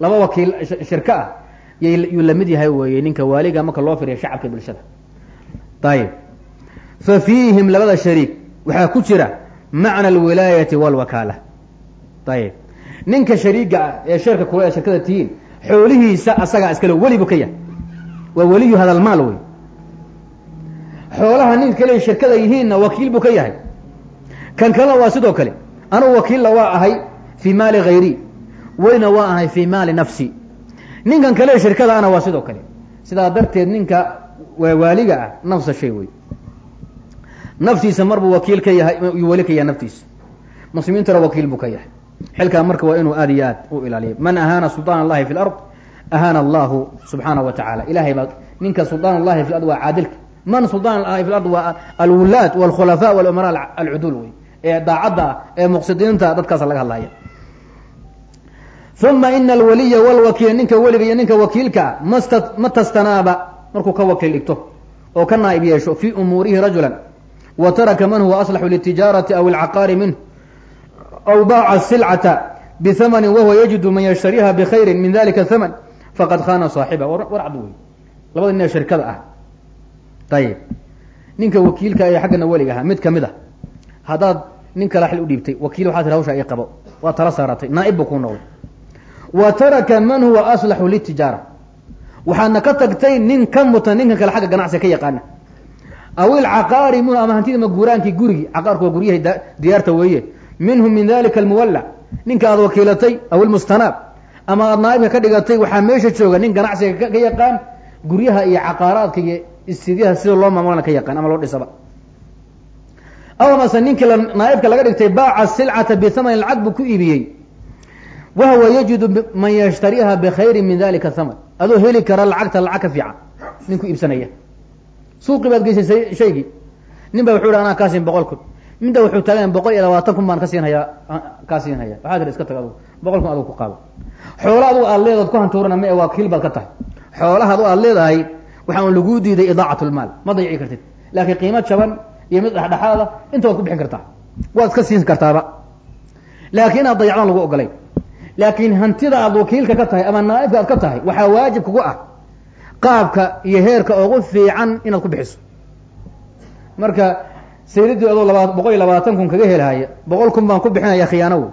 S1: Laba wakiil shirko ah yuu la mid yahay weeye ninka waaliga marka loo firiya shacabka bulshada. Ayib fa fiihim labada shariik waxaa ku jira macna alwilaayati walwakaala ayib ninka shariiga ah ee sheerka kule ee shirkada tihiin xoolihiisa asagaa iskale weli buu ka yahay waa weliyu hadalmaal wey xoolaha nin kale shirkada yihiinna wakiil buu ka yahay. Kan kalena waa sidoo kale anugu wakiilla waa ahay fii maali hayri welina waa ahay fii maali nafsi. Ninkan kale shirkada ana waa sidoo kale. Sidaa darteed ninka waaliga ah nafsa shay wey naftiisa marbuu wakiil ka yahay yuu weli ka yahay naftiisa muslimiintana wakiil buu ka yahay xilkaa marka waa inuu aad iyo aad u ilaaliyo man ahaana sulطaan allahi fi lard ahaana allahu subxaanaه wa tacaala ilahay baa ninka sulطaan allahi fi ard waa caadilka man sulطaan allahi fi lard waa alwulaad wاlkhulafa wاlumara alcuduul wey ee daacadda ah ee muqsidiinta dadkaasa laga hadlaya uma ina alwaliya wlwakiila ninka weliga iyo ninka wakiilka masta ma tastanaaba markuu ka wakiil dhigto oo ka naa'ib yeesho fii umuurihi rajula wa taraka man huwa aslaxu litijaarati aw ilcaqaari minh aw baaca silcata bihamanin wahuwa yajidu man yashtariiha bikhayrin min dalika thaman faqad khana saaxiba war cad wey labada nin ee shirkada ah ayib ninka wakiilka ee xaggana weliga ahaa mid ka mid a haddaad nin kala xil u dhiibtay wakiil waxaa tir hawsha ii qabo waa tala saaratay naa'ib buu kuu wa taraka man huwa aslaxu litijaara waxaadna ka tagtay nin ka mutan ninkan kale xagga ganacsiga ka yaqaana aw ilcaqaari minhu ama hantida ma guuraankii gurigi caqaarku waa guryahay diyaarta weeye minhu min dalika almuwalla ninka aad wakiilatay aw ilmustanaab ama aad naaibka ka dhigatay waxaa meesha jooga nin ganacsiga ka yaqaan guryaha iyo caqaaraadka iyo istidyaha sida loo maamulana ka yaqaan ama loo dhisaba aw mase ninkii naaibka laga dhigtay baaca silcata bihamanin lacag buu ku iibiyey wahuwa yajidu man yashtariiha bikhayri min dalika thaman adoo heli kara lacagta lacag ka fiican ninku iibsanaya suuqii baad geysay shaygii nin ba wuxuu hi anaa kaasiin boqol kun. Midda wuxuu taagan boqol iyo labaatan kun baan ka siinhayaa kaa siinhaya waxaa tiri iska tag adugu boqol kun adugu ku qaado. Xoola adugu aad leedaad ku hantuurana ma waa kiil baad ka tahay. Xoolaha adu aad leedahay waxaa un laguu diiday idaacat lmaal ma dayici kartid. Laakiin qiimo jaban iyo mid dhexdhexaada inta waad ku bixin kartaa. Waad iska siin kartaaba. Laakiin inaad dayacdaan lagu ogolay laakiin hantida aad wakiilka ka tahay ama naaibka aad ka tahay waxaa waajib kugu ah qaabka iyo heerka ugu fiican inaad ku bixiso. Marka sayridii adoo laba boqol iyo labaatan kun kaga helahaya boqol kun baan ku bixinaya khiyaano wey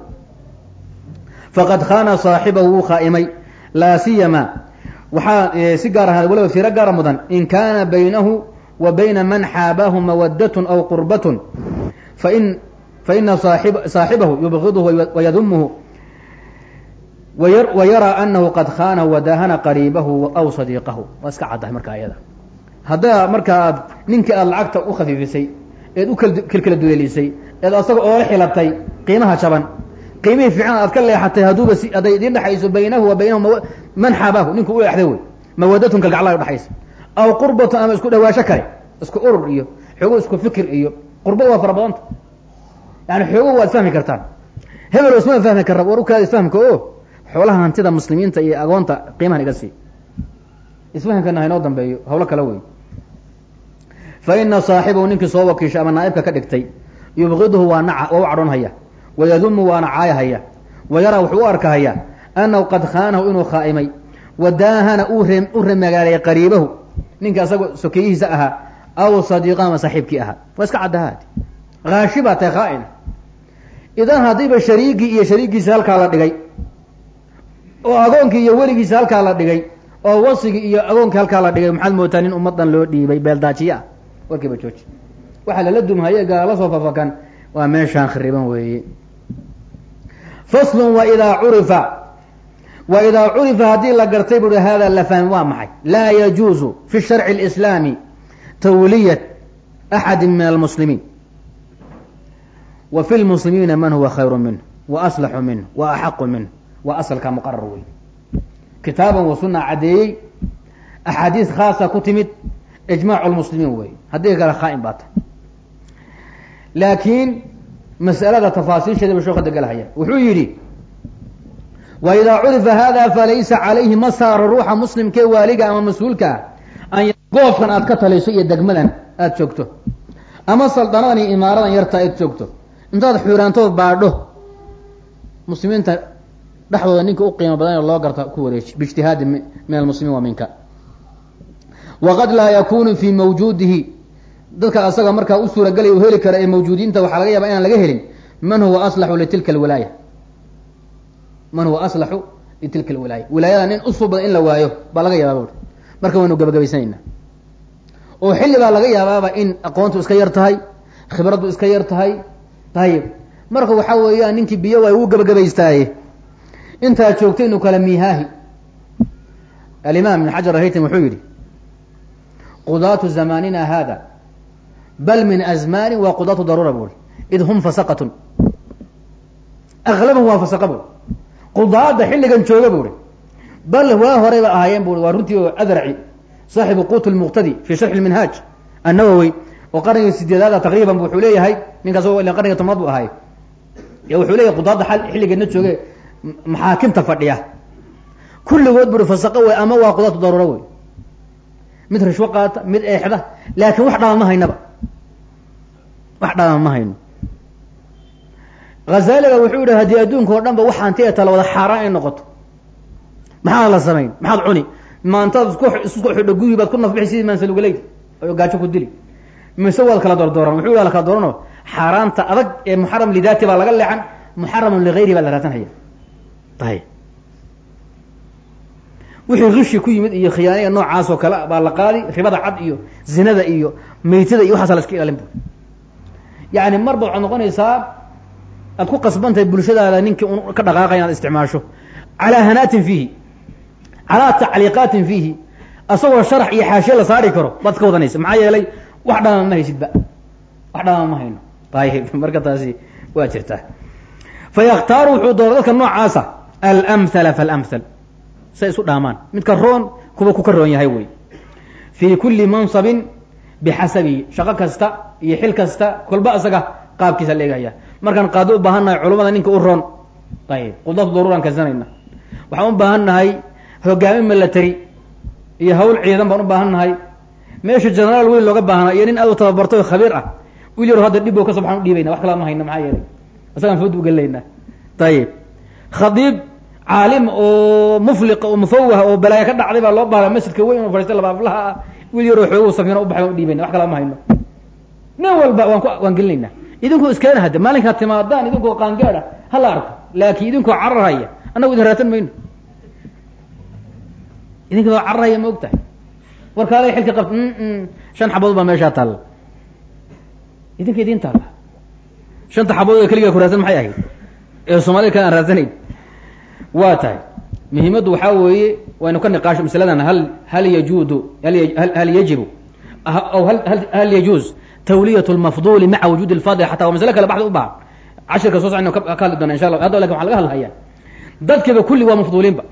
S1: faqad khana saaxibahu wuu khaa'imay. Laa siyama. Waxaa si gaar ahaad waliba fiiro gaara mudan. In kaana baynahu wa bayna man xaabaahu mawadatun aw qurbatun. Fain faina saaxibahu yubgiduhu wayadumuhu wa yaraa anahu qad khaanahu wadaahana qariibahu aw sadiiqahu. Waa iska caddahay marka ayada. Haddaa marka aad ninkii aad lacagta u khafiifisay eed u kelkala duleelisay eed asaga oola xilatay qiimaha jaban qiimihii fiican aad ka leexatay hadduuba si hadday idiin dhexayso baynahu wa baynahu man xaabaahu ninku u exday wey mawadatun kalgaclaa udhexaysa aw qurbatun ama isku dhawaasho kale isku urur iyo xoogo isku fikir iyo qurbada waa fara badanta. Yani xoogo waad fahmi kartaan. Hebel isma fahmi kara war ukaada isfahmka o xoolaha hantida muslimiinta iyo agoonta qiimahan iga sii. Isfahamkana haynoo dambeeyo hawlo kale wey fa ina saaxibahu ninkii soo wakiisha ama naaibka ka dhigtay yubgiduhu waa naca waa u cadhoonhaya wayadumu waana caayahaya wa yaraa wuxuu u arkahaya annahu qad khaanahu inuu khaa'imay wadaahana u remagaaleeyay qariibahu ninka asagoo sokeeyihiisa ahaa aw sadiiqa ama saaxiibkii ahaa. Waa iska caddahaad haashi baa tahay khaa'ina. Idan haddiiba shariigii iyo shariigiisa halkaa la dhigay oo agoonkii iyo weligiisa halkaa la dhigay oo wasigii iyo agoonkii halkaa la dhigay maxaad mootaa nin ummadan loo dhiibay beeldaajiye ah? Warkiiba jooji. Waxaa lala dumhaye gaala soo fafakan. Waa meeshaan khariban weeye. Faslun waidaa curifa. Wa idaa curifa haddii la gartay bui hada la fahmi waa maxay? Laa yajuuzu fi sharci اlislaami tawliyat axadi min almuslimiin. Wa fi lmuslimiina man huwa khayru minh wa aslaxu minh wa axaqu minh waa asalka muqarar wey kitaaban wa sunna caddeeyey axaadiis khaasa ku timid ijmaac lmuslimiin wey haddii kale khaa'im baa tahay laakiin mas'alada tafaasiisheeda ba shooka degelhaya wuxuu yidhi wa idaa curifa hada falaysa calayhi ma saaro ruuxa muslimkee waaliga ama mas'uulka ah an goofkan aad ka talayso iyo degmadan aada joogto. Ama saldanadan iyo imaaradan yarta aad joogto. Intaad xuuraantood baadho muslimiinta dhexdooda ninka u qiimo badan loo garta ku wareeji. Biijtihaadi min almuslimiin wa minka. Waqad laa yakunu fi mawjuudihi. Dadka asaga markaa u suuragelaya u heli kara ee mawjuudiinta waxaa laga yaaba inaan laga helin man huwa aslaxu litilka alwilaaya man huwa aslaxu litilka alwilaaya wilaayada nin usuu badan in la waayo baa laga yaabaa marka waynu gabagabaysanayna oo xilli baa laga yaabaaba in aqoontu iska yar tahay khibraddu iska yar tahay. Ayib marka waxaa weeyaan ninkii biyo waay wuu gabagabaystaaye intaa joogtaynu kala miihaahi. Alimaam ibn xajar haytam wuxuu yidhi qudaatu zamanina hada bal min azmani wa qudaatu daruura bui id hum fasaqatun. Aklabahum waa fasaqa bui qudaada xilligan jooga bui bal waa horeyba ahaayeen bui waa runtii adraci saaxibu qut lmuqtadi fi sharxi lminhaaj annawowi oo qarnigii sideedaada taqriiban wuxuu leeyahay ninkaas qarniga tobnaad bu ahay wuxuu leeyahay qudaada xilligeedna jooge maxaakimta fadhiya kulligood buri fasaqo wey ama waa qudaatu daruura wey mid rishwo qaata mid eexda laakiin wax dhama ma haynaba wax dhama ma hayno hazaliga wuxuu yihi haddii adduunka oo dhan ba waxaanti e tala wada xaaraan ay noqoto maxaad la samayn maxaad cuni maantaad isku xidho gurigi baad ku nafbixi sidii maansalugaleyd oo gaajo ku dili mise waad kala doordooran wuxuu yah la kala doorano xaaraanta adag ee muxaram lidaati baa laga leexan muxaramun ligayri baa la raadsanhaya ayib wixii rishi ku yimid iyo khiyaaniga noocaas oo kale baa la qaadi ribada cad iyo zinada iyo meytada iyo waxaasa la iska ilaalin bu. Yani marba waxaad noqonaysaa aad ku qasbantahay bulshadaada ninkii un ka dhaqaaqaya inaad isticmaasho. Calaa hanaatin fiihi calaa tacliiqaatin fiihi asagoo sharax iyo xaashiye la saari karo baad iska wadanaysa. Maxaa yeelay wax dhama ma haysidba wax dhama ma hayno. Ayib marka taasi waa jirtaa. Fa yakhtaaru wuxuu doora dadka noocaasa almhala falmhal say isu dhaamaan midka roon kuwa ku ka roon yahay wey fii kulli mansabin bixasabihi shaqo kasta iyo xil kasta kolba isaga qaabkiisa la eegaya markaan qaado u baahan nahay culamada ninka u roon ayib qudaatu daruuraan keensanayna waxaan u baahan nahay milatary iyo hawl ciidan baan u baahan nahay meesha genaraal weyn looga baahnaa iyo nin aad u tababarto o khabiir ah wiil yaro hadda dhib oo ka so baxaan u dhiibayna wax kalaa ma hayna maxaa yeelay isagaan food u ayib khadiib caalim oo mufliq oo mufawah oo balaayo ka dhacday baa loo baahda masjidka weyn oo fadhiista labaaflaha ah. Wiil yaroo xoogo safiino u baxay u dhiibayna wax kalaa ma hayno. Nin walba waan ku waan gelinaynaa idinkoo iskeena hadde maalinkaad timaadaan idinkoo qaangaada hala arko. Laakiin idinkoo cararhaya annagu idin raatan mayno. Idinkoo cararhaya ma og tahay warkaalay xilka qabt shan xabood baa meeshaa taalla idinka idin taalla shanta xabood keligaa ku raadsan maxay ahayd? Ee soomaalida kale aan raadsanayn waa tahay. Muhiimaddu waxaa weeye waynu ka niqaasho masaladan hal hal yajuudu hal yajibu. Aw hal yajuuz tawliyat lmafduli maca wujuudi lfadil xataa waa masale kale baxda u baahan. Cashirka soo socn ka hadli doona insha allah hadda laakiin waxa laga hadlhayaa dadkiiba kulli waa mafduuliinba.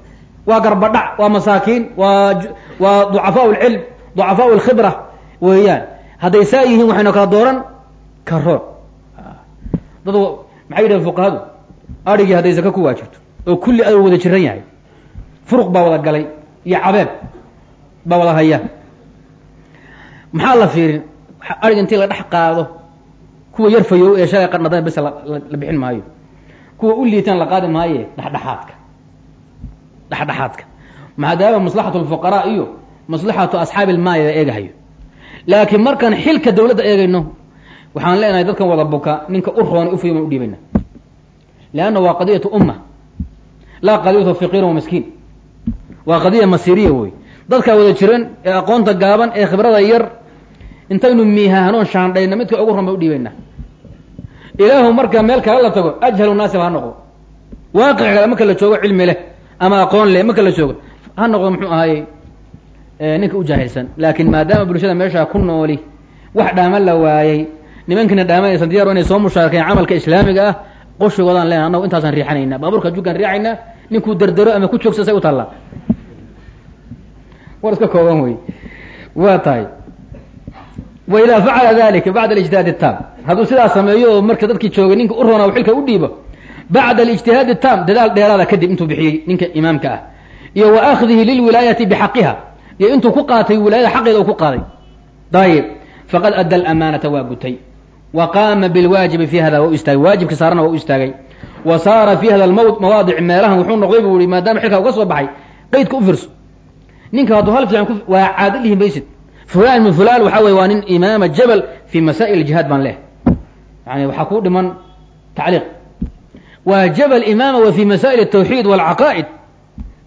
S1: Waa garbadhac waa masaakiin waa waa ducafaa lcilm ducafaa lkhibra weeyaan. Hadday saa yihiin waxaynu kala dooran karoon dad maxay yidhahen fuqahadu? Adrigii hadday zaka ku waajibto oo kulli aduu wada jiran yahay. Furuq baa wada galay iyo cabeeb baa wada haya maxaa la fiirin? Arig intii la dhex qaado kuwa yar fayow ee shalay qadhnadan bes la bixin maayo. Kuwa u liitaan la qaadi maaye dhexdhexaadka. Dhexdhexaadka. Maadaama maslaxatu lfuqaraa iyo maslaxatu asxaabi ilmaaya la eegahayo. Laakiin markaan xilka dawladda eegayno waxaan leenahay dadkan wada buka ninka u roonay ufayo baan udhiibayna leanna waa qadiyatu umma laa qadiyatu faqiirin wa miskiin. Waa qadiya masiiriya wey dadkaa wada jiran ee aqoonta gaaban ee khibrada yar intaynu miihahanoon shaandhayna midka ugu ron baan udhiibaynaa ilaahu marka meel kale la tago ajhalu naasib ha noqdo. Waaqic kale marka la joogo cilmi leh ama aqoon leh marka la joogo. Ha noqdo muxuu ahaayey ninka u jaahilsan. Laakiin maadaama bulshada meeshaa ku nooli wax dhaama la waayey nimankiina dhaamanaysan diyar inay soo mushaarakayn camalka islaamiga ah qoshigoodaan leenahay annagu intaasaan riixanaynaa. Baabuurka juggaan riixaynaa ninkuu dardaro ama ku joogsa say u taallaa. War iska kooban wey waa tahay. Wa facala dalika bacda alijtihaad tam hadduu sidaas sameeyo marka dadkii joogay ninka u roonaa xilka u dhiibo. Bacda alijtihaadi tam dadaal dheeraada kadib intuu bixiyey ninka imaamka ah. Iyo wa akhdihi lilwilaayati bixaqiha iyo intuu ku qaatay wilaayada xaqeeda uu ku qaaday. Dayib faqad adda alamaanata waa gutay wa qaama bilwaajibi fii hada waa istaagay. Waajibkii saarana waa istaagay. Wa saara fii hada almawd meelahan wuxuu noqday buu yihi maadaama xilkaa uga soo baxay qeydka u fiirso. Ninka hadduu hal fiican waa caado dhihi maysid fulaan min fulaan waxaa wey waa nin imaama jabal fii masaa'il jihaad baan leh. Yani waxaa kuu dhiman tacliiq. Waa jabal imaama w fii masaa'il atawxiid waalcaqaa'id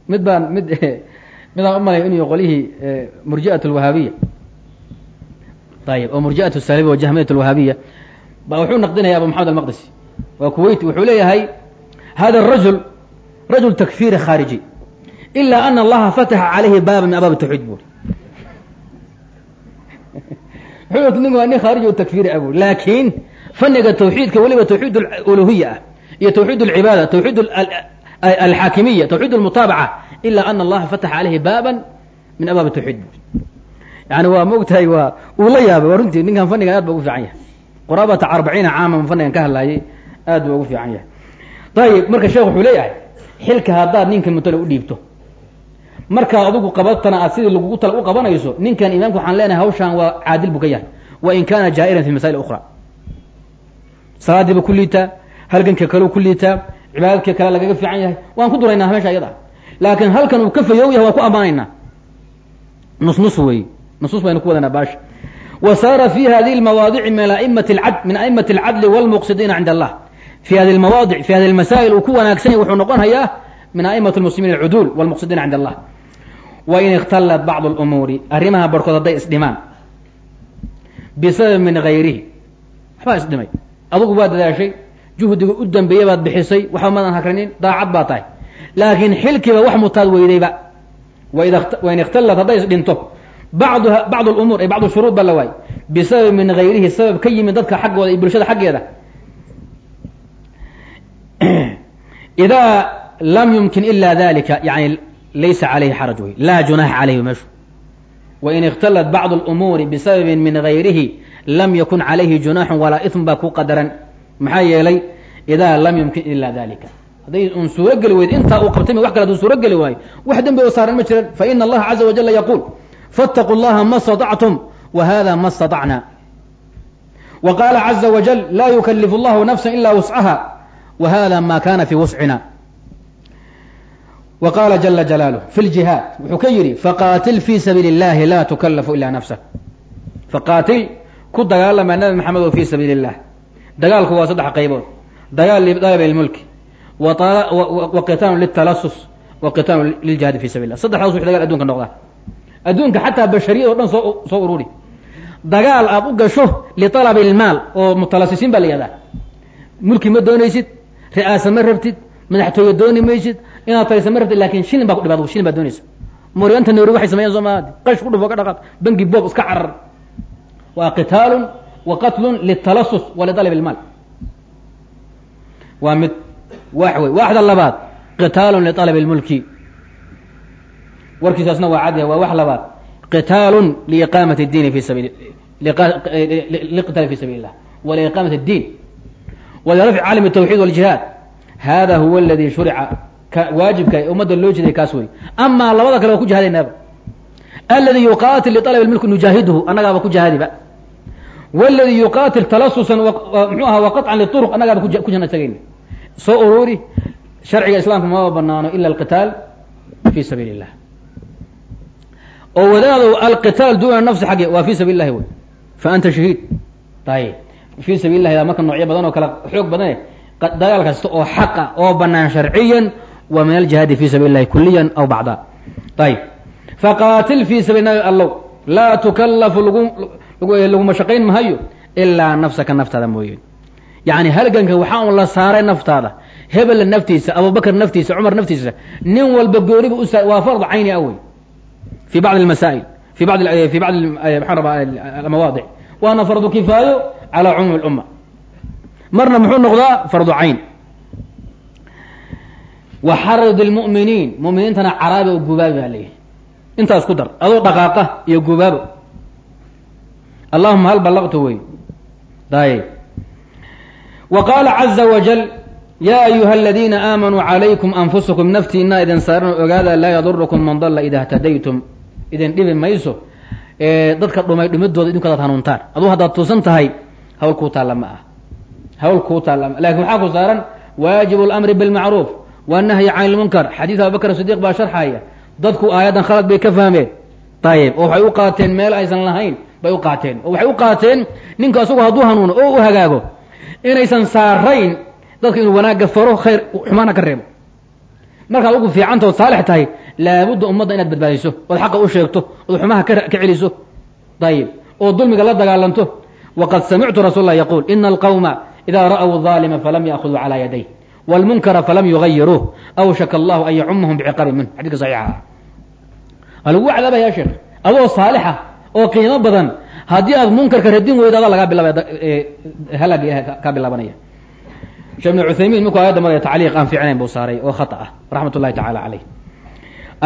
S1: mid baan mid midaan u malay inuu qolihii eh, murji'at alwahaabiya ayib oo murji'at salib wa jahmiyat اlwahaabiya ba wuxuu naqdinaya abu maxamed almaqdisi waa kuwayti wuxuu leeyahay hada الrajul rajul takfiri khaariji ila ana allaha fataxa calayhi baaba min abaab tawxiid buri wuxuu nin waa nin khaariji o takfiri ah buri laakiin faniga tawxiidka weliba tawxiid uluhiya ah iyo tawxiid اlcibaada tawxiid alxaakimiya tawxiid اlmutaabaca ila ana allaha fataxa calayhi baaban min abaab tawxiid buri yani waa maogtahay waa uu la yaabay waa runtii ninkan fanigan aad ba ugu fiican yahay. Quraabata arbaciina caama fanigan ka hadlaayay aad ba ugu fiican yahay. Ayib marka sheekh wuxuu leeyahay xilka haddaad ninka mutale u dhiibto. Markaa adugu qabatana aad sidii lagugu tala u qabanayso ninkan imaamka waxaan leenahay hawshaan waa caadil buu ka yahay. Wa in kaana jaa'iran fi masaa'il ukhra salaadiiba ku liitaa halganka kaleu ku liitaa cibaadadka kale lagaga fiican yahay. Waan ku duraynaa meesha ayada laakiin halkan uu ka fayow yahay waan ku ammaanaynaa nusnus wey nusus baynu ku wadanaa baasha wa saara fi hadihi lmawaadici min aimati ad min aimati alcadli walmuqsidiina cinda allah. Fi hadi lmawaadic fi hadi lmasaa'il uu ku wanaagsan yahy wuxuu noqon hayaa min aimati lmuslimiin alcuduul walmuqsidiina cinda allah. Wa in ikhtalat bacdu lumuuri arrimaha barhkood hadday isdhimaan. Bisabab min gayrihi waxbaa isdhimay. Adugu waa dadaashay juhdiga u dambeeyey baad bixisay waxba madan hakrinin daacad baa tahay. Laakiin xilkiiba wax mutaad weydayba. Wain bacduha bacd lumuur ay bacdu shuruud baa la waayey bisababi min gayrihi sabab ka yimid dadka xaggooda iyo bulshada xaggeeda. Idaa lam yumkin ila dalika yani laysa calayhi xaraj wey laa junaaxa calayhi meeshu. Wain ikhtalat bacdu lumuuri bisababin min gayrihi lam yakun calayhi junaaxun walaa ism baa ku qadaran. Maxaa yeelay idaa lam yumkin ila dalika hadday un suurogeli weyd intaa uu qabtay wax kale haduu suurogeli waayo wax dembi oo saaran ma jiran faina allaha caza wajala yaquul faاtaquu اllaha ma اstaطactum wa hada ma اstaطacna wa qaala caza wajal laa yukalifu اllahu nafsa ila wuscaha wa hada ma kana fi wuscina wa qaala jala jalaaluh fi ljihaad wuxuu ka yidhi faqaatil fii sabiili اllahi laa tukalafu ila nafsak faqaatil ku dagaalama nabi maxamed oo fii sabiili اllah dagaalku waa saddex qaybood dagaal lidalab اlmulki wa qitaalu litalasus wa qitaalu liljihaadi fi sabil lah saddexdaas wix dagaal adunka noqdaa adduunka xataa bashariyad o dhan soo soo ururi dagaal aad u gasho lialabi ilmaal oo mutalasisiin baa la yihahdaa mulki ma doonaysid ri'aasa ma rabtid madaxtooye dooni maysid inaad talisa ma rabtid laakiin shilin baa ku dhibaad shilin baad doonaysa. Moryanta noori waxay sameeyaan soo maa qash ku dhufo ka dhaqaaq bangi boob iska carar. Waa qitaalun wa qatlun litalasus wa lialab ilmaal. Waa mid wax wey waxda labaad qitaalun lialab اlmulki warkiisaasna waa cadya waa wax labaad qitaalun liiqaamati اdiini fi sabiil liqitaali fi sabiil الlah waliiqaamati الdiin walirafci caalam الtawxiid wاljihaad hada huwa aladi shurica waajibka ee ummadda loo jeeday kaas wey amaa labada kale waa ku jihadaynaaba aladi yuqaatil lialab اlmulki nujaahiduhu annagaaba ku jihaadiba wاladi yuqaatil talasusan mxuu aha waqaطcan liطurq annagaaba ku jana tagayna soo ururi sharciga islaamka mama banaano ila alqitaal fi sabiil الlah oo wadaadow alqitaal duna nafsi xagge waa fi sabil lahi wey. Fa anta shahiid. Ayib fi sabil lahi marka noocyo badan oo kale xoog badane dagaal kasta oo xaqa oo banaan sharciyan waa min aljihaadi fi sabil lahi kuliyan aw bacda. Ayib faqaatil fi sabil nabi allow laa tukallafu lagu laguma shaqayn mahayo ilaa nafsaka naftaada mooye. Yacni halganka waxaa un la saaray naftaada hebella naftiisa abubakr naftiisa cumar naftiisa nin walba gooriba usa waa fard cayni a wey fi bacd اmasaa'il fi bad fi bacd maxaan rabaa almawaadic waana fardu kifaayo calaa cumuum اlumma marna muxuu noqdaa fardu cayn wa xarid اlmu'miniin mu'miniintana caraabi oo gubaabi baa leeyahay intaas ku dar adoo dhaqaaqa iyo gubaabo allahuma hal ballaqtu wey daye wa qaala caza wajal yaa ayuha aladiina aamanuu calaykum anfusakum naftiina idin saaran ogaada laa yadurukum man dalla ida htadaytum idin dhibi mayso dadka dhumay dhumidooda idinku adaad hanuuntaan. Aduu haddaad tuusan tahay hawl kuu taalla ma ah. Hawl kuu taalla ma laakiin waxaa ku saaran waajibu اlamri bilmacruuf wannahyi can ilmunkar xadiid abubakr sidiq baa sharxaya dadku aayaddan khalad bay ka fahmeen ayib oo waxay u qaateen meel aysan lahayn bay u qaateen. Oo waxay u qaateen ninku asagu hadduu hanuuno oo u hagaago inaysan saarayn dadka inuu wanaagga faro khayr xumaana ka reebo. Markaad ugu fiicantaod saalix tahay laabudda ummadda inaad badbaadiso ood xaqa u sheegto ood xumaha ka celiso ayib oo dulmiga la dagaalanto waqad samictu rasuul lah yaquul ina alqawma idaa ra'w الظaalima falam yaأkhuduu calى yaday wاlmunkara falam yugayiruuh awshaka allahu an yacumahum biciqabi minh xadidka saxiixa waa lagu cadaabaya ya sheekh adoo saalixa oo qiimo badan haddii aad munkarka radin weydo adaa lagaa bilaabay halagi ka bilaabanaya shee ibn cuthaymiin markuu ayadda maraya tacliiq aan fiicnayn buu saaray oo khata ah raxmat ullahi tacala caleyh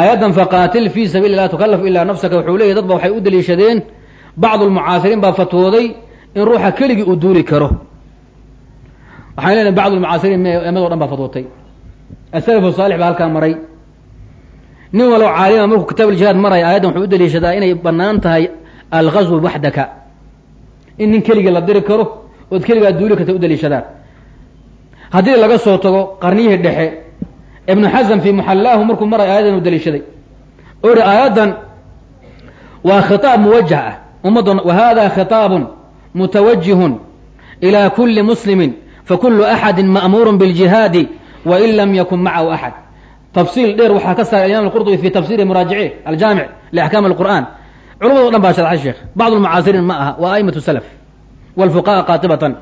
S1: aayaddan faqaatil fii sabiili la tukallaf ilaa nafsaka. Wuxuu leeyahy dad ba waxay u daliishadeen bacdu lmucaasiriin baa fatwooday in ruuxa keligii uu duuli karo. Waxaan leenahay bacdu lmucaasiriin mado dhan baa fatwootay. Asalafu saalix baa halkaa maray. Nin walow caalima markuu kitaab aljihaad maraya aayaddan wuxuu u daliishadaa inay bannaan tahay algazwu waxdaka. In nin keligii la diri karo ood keligaa duuli karta u daliishadaan haddii laga soo tago qarniyihii dhexe ibnu xasan fii muxallaahu markuu maray aayaddan uu daliishaday. U hi aayaddan waa khitaab muwajah ah. Ummaddan wa hada khitaabun mutawajihun ilaa kulli muslimin fakulu axadin ma'muurun biljihaadi wain lam yakun macahu axad tafsiil dheer waxaa ka saaray imam alqurdubi fi tafsiri muraajici aljaamic liaxkaam alqur'an culamado dhan baa sharxay sheekh bacd lmucaasiriin ma aha waa a'imat salaf walfuqa'a qaatibatan.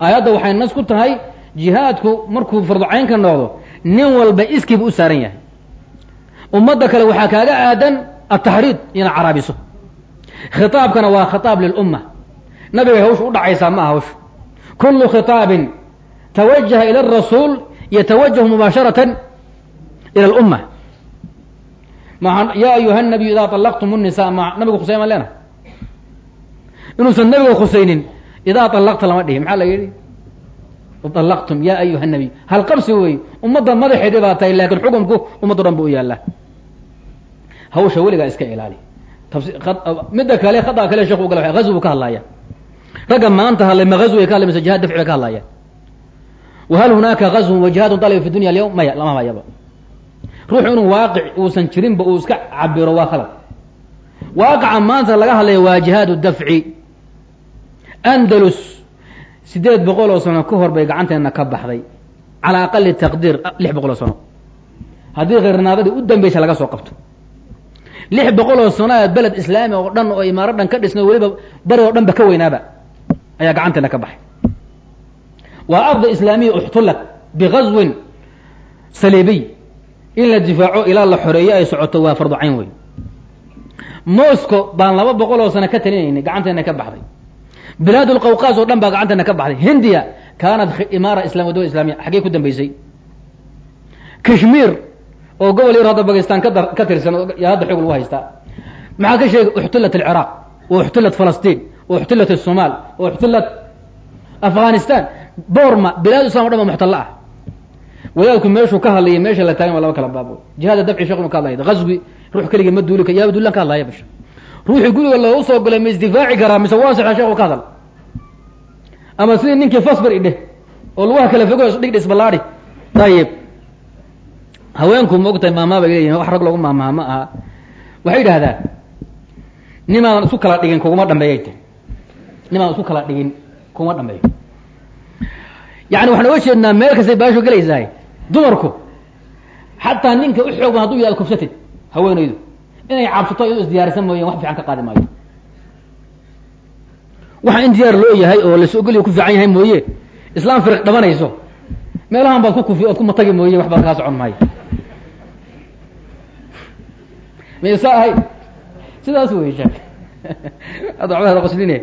S1: Aayadda waxay nas ku tahay jihaadku markuu farducaynka noqdo nin walba iskiibu u saaran yahay. Ummadda kale waxaa kaaga aadan ataxriid inaad caraabiso khitaabkana waa khitaab lilumma. Nabigay hawsha u dhacaysaa ma aha hawsha kullu khitaabin tawajaha ila arasuul yatawajahu mubaasharatan ila alumma yaa ayuha nabiyu idaa alaqtum nisaa ma nabiga khusaymaan leenahay inuusan nabiga khusaynin idaa alaqta lama dhihi. Maxaa la yidhi? طalaqtum ya ayuha nabiy hal qabsi wey ummadda madaxeedi baa tahay laakiin xukumku ummaddo dhan bu u yaallaa. Hawsha weligaa iska ilaali. Midda kale khada kale shekh u gala azw buu ka hadlaya ragga maanta hadlay ma azw ay ka hadlay mise jihad dafci bay ka hadlayaan wahal hunaaka gazwun wa jihaadun طalaba fi dunya alyawm? Maya lama hayaba ruuxu inuu waaqic uusan jirinba uu iska cabiro waa khalad. Waaqaca maanta laga hadlaya waa jihaad dafci. Andalus sideed boqol oo sano ka hor bay gacanteena ka baxday. Calaa aqali taqdiir lix boqol oo sano. Haddii khayrnaadadii u dambeysay laga soo qabto. Lix boqol oo sano ee beled islaami oo dhan oo imaaro dhan ka dhisnay weliba bari oo dhan ba ka weynaaba ayaa gacanteena ka baxay. Waa arda islaamiya uxtulat bigazwin saliibiy. In la difaaco ilaa la xoreeyo ay socoto waa fardu weyn. Mosco baan laba boqol oo sano ka talinaynay gacanteena ka baxday bilaad lqawqaas oo dhan baa gacanteena ka baxday. Hindiya kaanat imaara islam dowla islamiya ku dambeysay kashmir oo gobol yar hadda bakistan ka ka tirsan yaa hadda xoog lagu haystaa. Maxaa ka sheegay? Uxtulat alciraaq wa uxtulat falastiin wa uxtulat الsomaal wa uxtulat afghanistan. Borma bilaad islam o dhan ba muxtalla ah. Wadaadku meeshuu ka hadlaya meesha la taagan waa laba kala baabo jihaada dabci shekh ka hadlaya gaswi ruux keligii ma duuli yaa duulan ka hadlaya basha ruuxii guriga loogu soo golay ma isdifaaci karaa mise waa saxa sheekhu ka hadal. Ama sidii ninkii fasbir idheh oo lugaha kala fogo dhigdh isballaadi ayib haweenku ma ogtahay maamaa bay leeyihiin wax rag lagu maamaha ma aha. Waxay yidhaahdaan nimaadan isku kala dhigin kuguma dhameeyay ta nimaadan isku kala dhigin kuma dhameeyo yani waxaan oga jeednaa meel kastay baasho gelaysahay dumarku xataa ninka u xoog ban haduu kufsatid haweenaydu inay cabsato iyado isdiyaarisa mooyeen wax fiican ka qaadi maayo. Waxa in diyaar loo yahay oo las ogolya ku fiican yahay mooye islaam firiq dhabanayso meelahan baad ku kufi ood ku matagi mooye wax baad kaa socon maayo. Maysa ahayd sidaas wey sheek hadda waxba qosline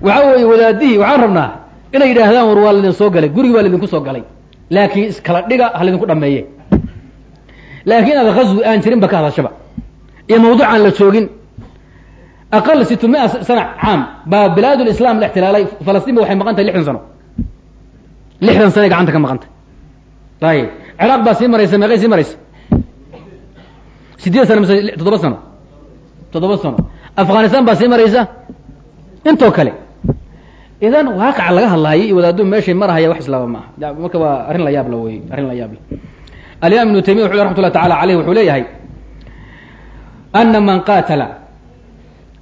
S1: waxa weeye wadaadihii waxaan rabnaa inay yidhaahdaan war waa laydin soo galay gurigi baa laydinku soo galay laakiin iskala dhiga ha laydinku dhameeye laakiin aad gaswi aan jirin ba ka hadashaba iyo mawduc aan la joogin. Aqal situmia sana caam. Baa bilaad lislam la ixtilaalay falastiin ba waxay maqan tahay lixdan sano. Lixdan sanay gacanta ka maqan tahay ayib. Ciraaq baa sii maraysa meeqay sii maraysa? Sideed sano mise toddoba sano. Toddoba sano. Afghanistan baa sii maraysa? Intoo kale. Idan waaqaca laga hadlaayay iyo wadaadu meeshay marahaya wax islaama ma aha marka waa arrin la yaabla wey arrin la yaable alimaam ibnu taymiya wuxu raxmat ullah tacala aleyh wuxuu leeyahay ana man qaatala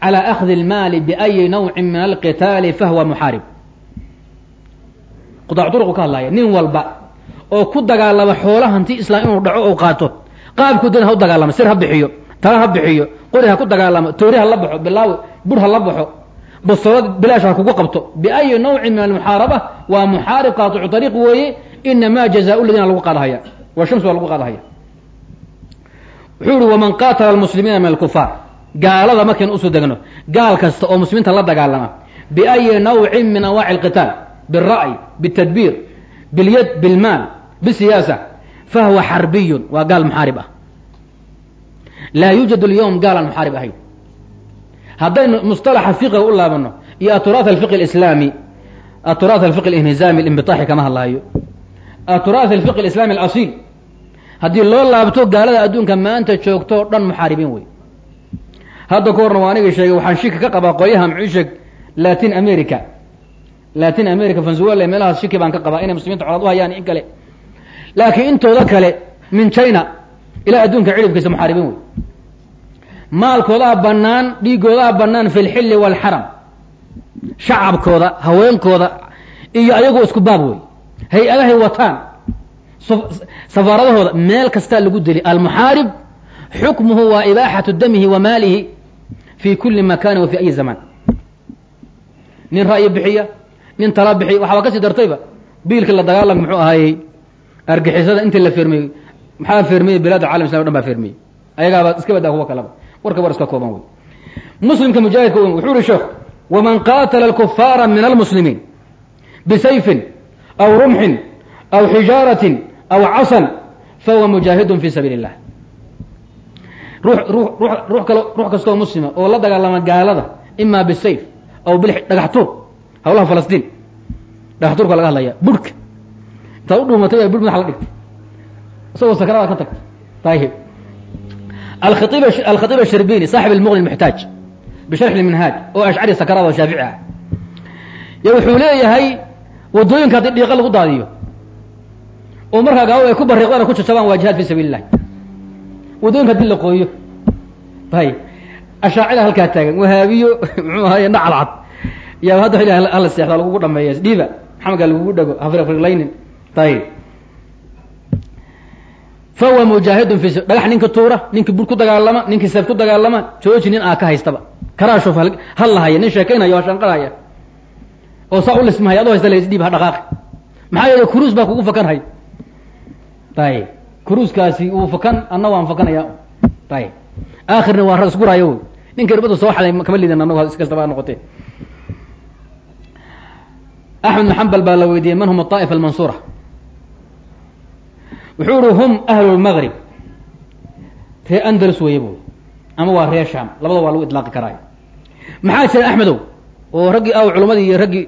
S1: calى akhdi اlmaali biأyi nawci min alqitaali fahwa muxaarib qudac duruqu ka hadlaya nin walba oo ku dagaalama xoola hanti islaam inuu dhaco ou qaato qaabku dan ha u dagaalama sir ha bixiyo tala ha bixiyo qori ha ku dagaalamo toori ha la baxo bilaawi bur ha la baxo bastoolad bilaash ha kugu qabto biأyi nawci min almuxaaraba waa muxaarib qaaticu طariiq weeye inamaa jazaa ladina lagu qaadahaya wa shams waa lagu qaadahaya wuxuu ihi waman qaatala almuslimiina min alkufaar gaalada markayn usu degno gaal kasta oo muslimiinta la dagaalama biayi nawcin min anwaaci alqitaal bira'y bitadbiir bilyad bilmaal bisiyaasa fahuwa xarbiyun waa gaal muxaarib ah. Laa yuujadu alyowm gaal aan muxaarib ahayn. Haddaynu mustalaxa fiqiga u laabano iyo aturaat alfiqi alislaami aturaat alfiqi alinhizaami imbitaaxi kama hadlaayo. Aturaat alfiqi alislaami alasiil haddii loo laabto gaalada adduunka maanta joogto o dhan muxaaribiin wey hadda ka horna waa aniga sheegay waxaan shiki ka qabaa qolyaha muxuu sheeg latin america. Latin america venezuela meelahaas shiki baan ka qabaa inay muslimiinta colaad u hayaan in kale. Laakiin intooda kale min china ilaa adduunka cilibkiisa muxaaribiin wey maalkoodaa bannaan dhiigoodaa bannaan fi lxilli waalxaram shacabkooda haweenkooda iyo ayagoo isku baab wey hay'adahay wataan safaaradahooda meel kastaa lagu deli. Almuxaarib xukmuhu waa ibaaxatu damihi wa maalihi fi kuli makani wa fi ayi zamaan nin ra'yi bixiya nin tala bixiya waxaaba ka sii dartayba biilkii la dagaalamka muxuu ahaayey argixisada intii la fermeyey maxaa fermeyey bilaad calam islam o dhan baa fermeyey ayagaaba iska badaa kuwa kalaba warka war iska kooban wey. Muslimka mujaahidka wuxuu ihi sheekh waman qaatala alkufaara min almuslimiin bisayfin aw rumxin aw xijaaratin aw casan fahuwa mujaahidun fi ruu ruu ruux kalo ruux kastoo muslima oo la dagaalama gaalada imaa bisayf aw bil dhagax tuur hawlaha falastiin dhagax tuurka laga hadlaya burhka intaad u dhuumatay bur madax la dhigtay isagoo sakradaad ka tagtay ayib alkhaib alkhatiib asharbini saaxib almuqni almuxtaaj bisharxi lminhaaj oo ashcari sakaraad oo shaafici ah yo wuxuu leeyahay waddooyinka haddii dhiiqa lagu daadiyo oo markaa gaabo ay ku bariiqdaan ku jajabaan waa jihaad fi sabiili illahi waddooyinka haddii la qooyo. Ayib ashaacida halkaa taagan. Wahaabiyo muxuu ahaye nacalcad yaa hadda wa hala seexda lagugu dhameeya dhiiba. Maxamedka lagugu dhego hafirfirlaynin ayib fahuwa mujaahidun fi dhagax ninka tuura ninkii bur ku dagaalama ninkii seef ku dagaalama jooji nin aa ka haystaba. Karaashof hal lahaya nin sheekaynaya waa shanqarhaya oo saa u lismahaya adoo haysta las dhiib ha dhaqaaqi. Maxaa yeele kuruus baa kugu fakan hay ayib kuruuskaasi uu fakan anna waan fakanaya ayib aakhirna waa rag isguraayo wy ninka irbadu soo xaday kama lidan anagu iskastaba noqotee axmed bn baa la weydiiyey man hum aطaa'ifa almansuura wuxuu ihi hum ahlu lmaqrib ree andalus weeye bu ama waa ree sham labada waa lagu itlaaqi karaayo maxaa jira axmedow oo raggii aw culamadii iyo raggii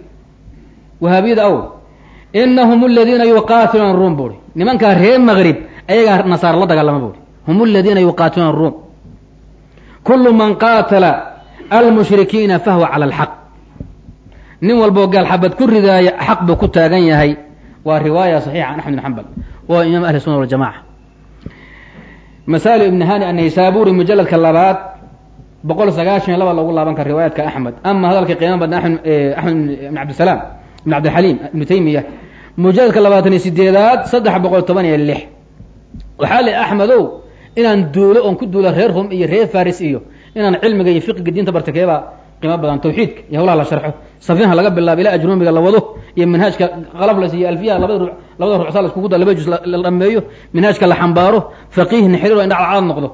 S1: wahaabiyada aw inahum aladiina yuqaatiluuna ruum buuri nimankaa ree maqrib ayagaa nasaara la dagaalama buuri hum aladiina yuqaatiluuna ruum kulu man qaatala almushrikiina fahuwa cala alxaq nin walboo gaal xabad ku ridaaya xaq buu ku taagan yahay waa riwaaya saxiixa an axmed bin xambal waa imaam ahli sunna waljamaca masaail ibni hani annaysaburi mujaladka labaad boqol sagaashan iyo laba loogu laaban kara riwaayaadka axmed ama hadalka qiima badna axmed ibn cabdisalaam ibn cabdilxaliim ibnu taymiya mujaladka labaatan iyo sideedaad saddex boqol toban iyo lix. Waxaa li axmedow inaan duulo oon ku duulo reer rum iyo reer faris iyo inaan cilmiga iyo fiqiga diinta barta keebaa qiimo badan tawxiidka iyo hawlaha la sharxo. Safiinha laga bilaabo ilaa ajrumiga la wado iyo manhaajka qalablas iyo alfiyaha labada ru labada rucsaa la iskugu da laba juz la dhameeyo manhaajka la xambaaro faqiihna xiriir in dhacdacad noqdo.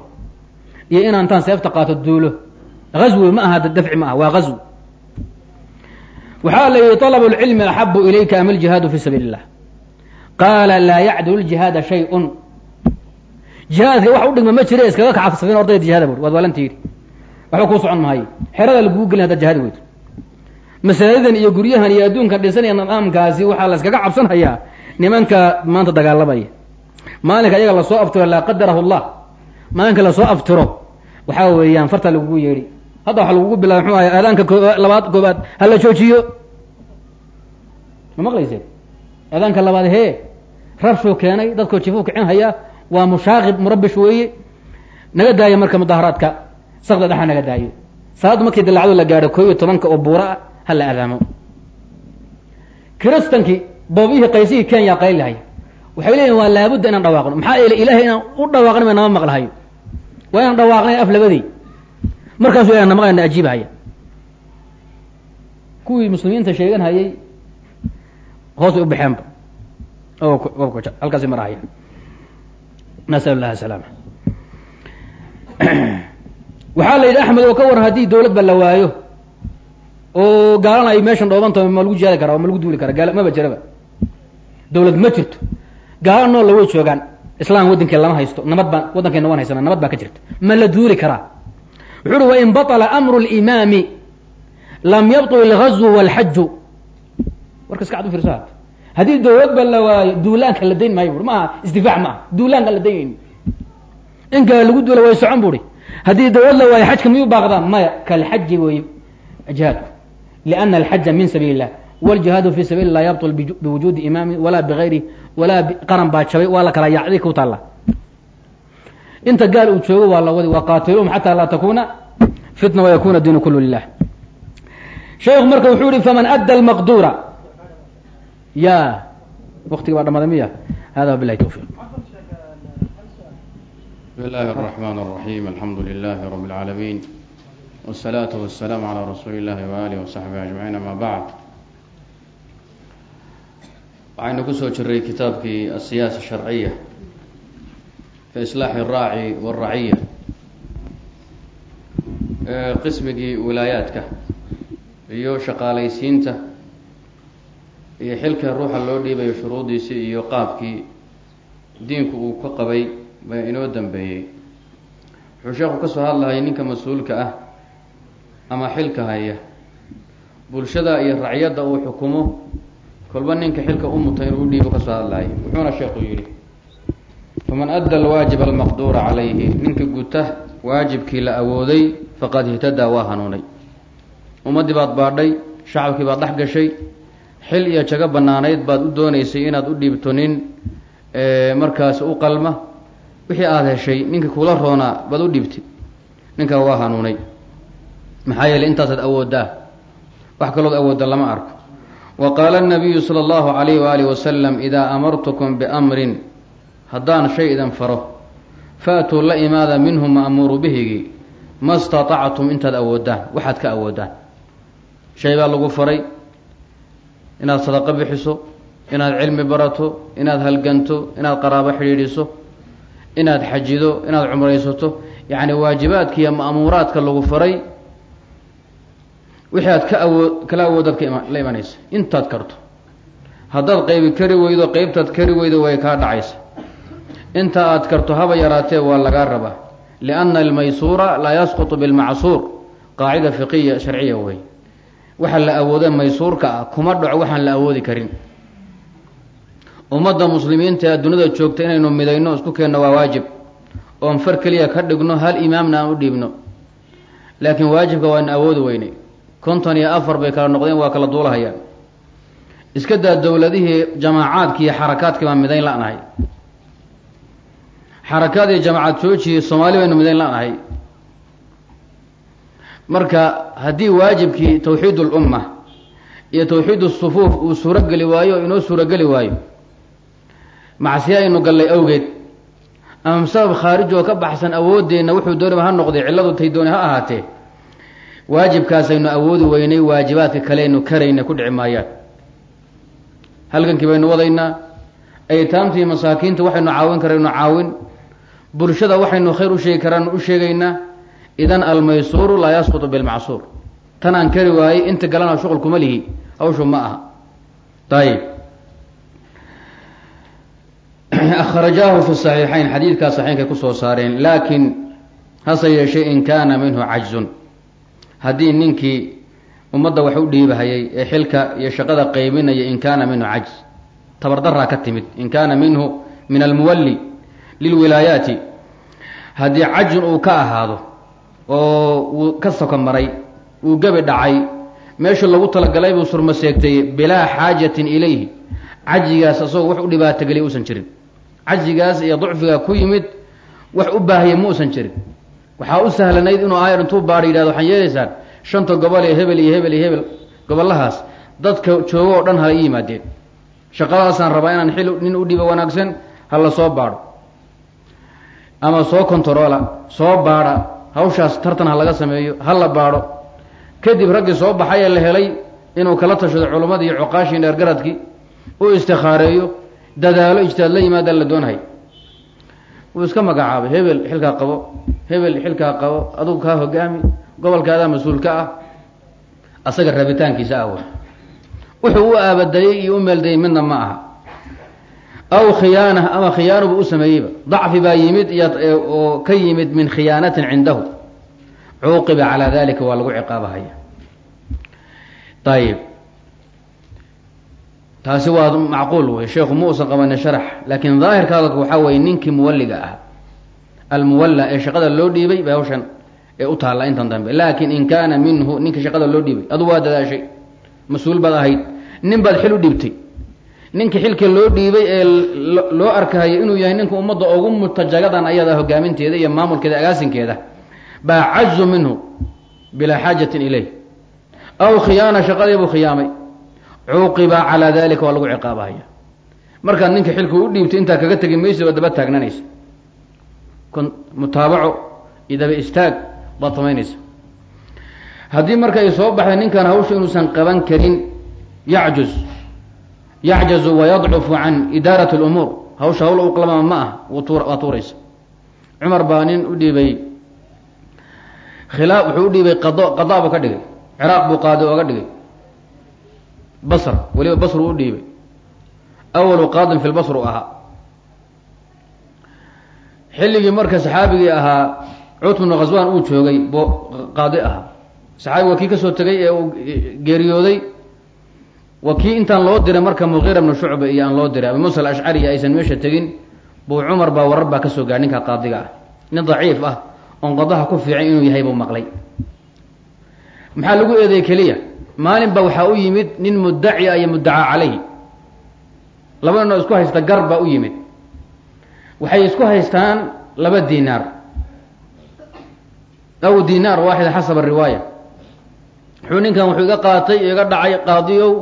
S1: Iyo inaan taan seefta qaato duulo. Azwi ma aha dafci ma aha waa azwi waxaa la yihi طalb اlcilmi axabu ilayka am اljihaadu fi sabiili الlah qaala laa yacdil اljihaada shay-un jihaadka wax u dhigma ma jire iskaga kaca safiin ordayda jihaada bui waad waalanti yidhi waxba kuu socon maayo xerada laguu gelin hadaad jihaadi weydo masaajidan iyo guryahan iyo adduunkan dhisanaya nidaamkaasi waxaa la iskaga cabsanhayaa nimanka maanta dagaalamaya maalinka ayaga lasoo aftiro laa qadarahu llah maalinka lasoo aftiro waxaa weeyaan farta lagugu yeedhi hadda waxa lagugu bilaabay mxuu ahay aadaanka labaad koobaad hala joojiyo? Ma maqlayseen aadaanka labaad hee rabshuu keenay dadkoo jifuu kicin hayaa waa mushaaqib murabish weeye. Naga daaya marka mudaharaadka sakda dhaxa naga daayo. Salaaddu markii dilacdo la gaadho koo iyo tobanka oo buura ah ha la aadaamo. Kiristankii boobihii qaysihii kenya qaylihay waxay leeyihiin waa laabudda inaan dhawaaqno. Maxaa yeele ilahay inaan u dhawaaqna ba nama maqlahayo. Waa inaan dhawaaqnay af labadii markaasuu ilah namaqana ajiibhaya kuwii muslimiinta sheegan hayay hoosay u baxeenba halkaasi marahaya nasal llahi salaama waxaa la yidhi axmed oo ka waran haddii dawlad ba la waayo oo gaalana ay meeshan dhoobantaho ma lagu jihaadi karaa oo ma lagu duuli karaa gaal maba jiraba dawlad ma jirto. Gaala nool la way joogaan islam waddankee lama haysto nabad baan waddankayna waan haysana nabad baa ka jirta. Ma la duuli karaa wuxu uhi wain baطla amru اlimaami lam yabطl اlgazw wاlxaju warka iska cad u fiirsa haddii dawlad ba la waayo duulaanka la dayn maayo bur maaha isdifaac maaha duulaanka la daynayni in kale lagu duula way socon buri haddii dawlad la waayo xajka miyuu baaqdaa maya kalxaji wey jihaadku liana alxaja min sabiil الlah wاljihaadu fi sabil lah yabطl biwujuudi imaami walaa bغayri walaa qaran baa jabay waa la kala yaacday ku taalla inta gaal uu joogo waa la wadi waqaatiluhum xataa laa takuna fitna wayakuna diinu kulu lilah sheekhu marka wuxuu yihi faman adda almaqdura ya waktigi baa dhamaaday miya hada wabilahi tawfiq
S2: بسم الله الرحمن الرحيم الحمد لله رب العالمين والصلاة والسلام على رسول الله وآله وصحبه أجمعين أما بعد waxaynu ku soo jiray kitaabkii asiyaasa الsharciya fi islaax araaci waraciya qismigii wilaayaadka iyo shaqaalaysiinta iyo xilka ruuxa loo dhiibayo shuruudiisii iyo qaabkii diinku uu ka qabay baa inoo dambeeyey wuxuu sheekhu ka soo hadlahay ninka mas'uulka ah ama xilka haya bulshada iyo racyadda uu xukumo kolba ninka xilka u muta inuu udhiibo ka soo hadlahay wuxuuna sheekhu yidhi faman adda alwaajib almaqduura calayhi ninka guta waajibkii la awooday faqad ihtadaa waa hanuunay. Ummaddii baad baadhay shacabkii baad dhex gashay xil iyo jago bannaanayd baad u doonaysay inaad u dhiibto nin markaas u qalma wixii aada heshay ninkii kula roonaa baad u dhiibtay ninkaa waa hanuunay. Maxaa yeeley intaasaad awooddaa wax kalood awoodda lama arko. Wa qaala anabiyu sala allahu calayh waaalih wasalam idaa amartukum biamrin haddaan shay idan faro faatuu la imaada minhu ma'muuru bihigii ma statactum intaad awoodaan waxaad ka awoodaan. Shay baa lagu faray inaad sadaqo bixiso inaad cilmi barato inaad halganto inaad qaraabo xidhiidhiso inaad xajido inaad cumraysato. Yacni waajibaadka iyo ma'muuraadka lagu faray wixii aad ka awood kala awoodaad ka ima la imanaysa. Intaad karto. Haddaad qaybi kari weydo qeybtaad kari weydo way kaa dhacaysa inta aad karto haba yaraatee waa lagaa rabaa. lianna almaysuura laa yasqutu bilmacsuur qaacida fiqiya sharciya wey waxa la awooda maysuurka ah kuma dhaco waxaan la awoodi karin ummadda muslimiinta ee adduunyada joogta inaynu midayno isku keenno waa waajib oon far keliya ka dhigno hal imaamna aan u dhiibno laakiin waajibka waanu awoodi weynay konton iyo afar bay kala noqdeen waa kala duulahayaan iska daa dowladihii jamaacaadki iyo xarakaadkii baan midayn la-nahay xarakaad iyo jamaacad joojiyii soomaali baynu midayn la-nahay. Marka haddii waajibkii tawxiid ulumma iyo tawxiid usufuuf uu suurogeli waayo oo inoo suurogeli waayo macsiye aynu gallay awgeed. Ama sabab khaariji oo ka baxsan awooddeenna wuxuu dooniba ha noqday cilladu tay dooni ha ahaatee waajibkaasaynu awoodi weynay waajibaadka kaleynu karayna ku dhici maayaan. Halgankii baynu wadaynaa aytaamtii masaakiinta waxaynu caawin karaynu caawin bulshada waxaynu khayr u sheegi karaanu u sheegaynaa idan almaysuuru laa yasqutu bilmacsuur tan aan kari waayey inta galana shuqul kuma lihi. Hawshu ma aha. Ayib akhrajaahu fi saxiixayn xadiidkaa saxiixkay ku soo saareen laakiin hase yeeshee in kaana minhu cajzun. Haddii ninkii ummadda wax u dhiibahayay ee xilka iyo shaqada qaybinaya in kaana minhu cajz. Tabardaraa ka timid in kaana minhu min almuwalli lilwilaayaati haddii cajzun uu ka ahaado oo wuu ka soko maray wuu gebi dhacay meesha lagu talagalay buu surma seegtay bilaa xaajatin ilayhi. Cajigaas asagoo wax u dhibaatogeliya uusan jirin. Cajigaas iyo ducfiga ku yimid wax u baahiyay ma uusan jirin. Waxaa u sahlanayd inuu aayar intuu baadha yidhahdo waxaan yeelaysaan shanta gobol ee hebel iyo hebel iyo hebel gobollahaas. Dadka joogo oo dhan hala ii yimaadeen. Shaqadaasaan rabaa inaan xil nin u dhibo wanaagsan ha la soo baadho ama soo kontaroola soo baadha hawshaas tartan ha laga sameeyo ha la baadho. Kadib raggii soo baxay ee la helay inuu kala tashado culimmadii iyo coqaashii dheergaradkii u istikaareeyo dadaalo ijtihaad la yimaada la doonhay. Wuu iska magacaabay hebel xilkaa qabo hebel xilkaa qabo adugu kaa hogaami gobolkaadaa mas'uul ka ah asaga rabitaankiisa ah wuxuu u aabadayey iyo u meeldayey midna ma aha aw khiyaana ama khiyaanubu u sameeyeyba dacfi baa yimid iyo oo ka yimid min khiyaanatin cindahu cuuqiba calaa dalika waa lagu ciqaabahaya ayib taasi waa macquul wey sheekhu ma uusan qabanin sharax laakiin daahirka hadalka waxaa weeye ninkii muwalliga ah almuwalla ee shaqada loo dhiibay bay hawshan ee u taalla intan dambe laakin in kaana minhu ninka shaqada loo dhiibay adu waa dadaashay mas'uul baad ahayd nin baad xil u dhiibtay ninka xilka loo dhiibay ee loo arkahayo inuu yahay ninka ummadda ugu mutajagadan ayada hogaaminteeda iyo maamulkeeda agaasinkeeda baa cazu minhu bilaa xaajatin ilayh. Aw khiyaana shaqadiibuu khiyaamay. Cuuqiba calaa dalika waa lagu ciqaabahaya. Markaad ninka xilka u dhiibtay intaa kaga tegi maysa oo daba taagnanaysa mutaabaco iyo daba istaag baad samaynaysa haddii marka ay soo baxday ninkan hawsha inuusan qaban karin yacjuz yacjazu wayadcufu can idaarat lumuur hawsha hawl u qalama ma ah waa tuuraysa. Cumar baa nin u dhiibay khilaa wuxuu u dhiibay qado qadaa buu ka dhigay. Ciraaq buu qaadi ooga dhigay. Basr weliba basru u dhiibay. Awalu qaadin fi lbasru ahaa. Xilligii marka saxaabigii ahaa cutb bnu khaswaan uu joogay bo qaadi ahaa. Saxaabi waa kii ka soo tegay ee uu geeriyooday waa kii intaan loo diray marka muqiira bnu shucba iyo aan loo diray abi muusa alashcari aysan meesha tegin buu cumar baa warar baa ka soo gaadhay ninka qaadiga ah. Nin daciif ah oon qadaha ku fiican inuu yahay buu maqlay. Maxaa lagu eeday keliya? Maalin ba waxaa u yimid nin muddacia iyo muddacaa calayhi laba nin oo isku haysta gar baa u yimid. Waxay isku haystaan laba dinaar aw dinaar waaxida xasaba riwaaya wuxuu ninkan wuxuu iga qaatay iga dhacay qaadiyow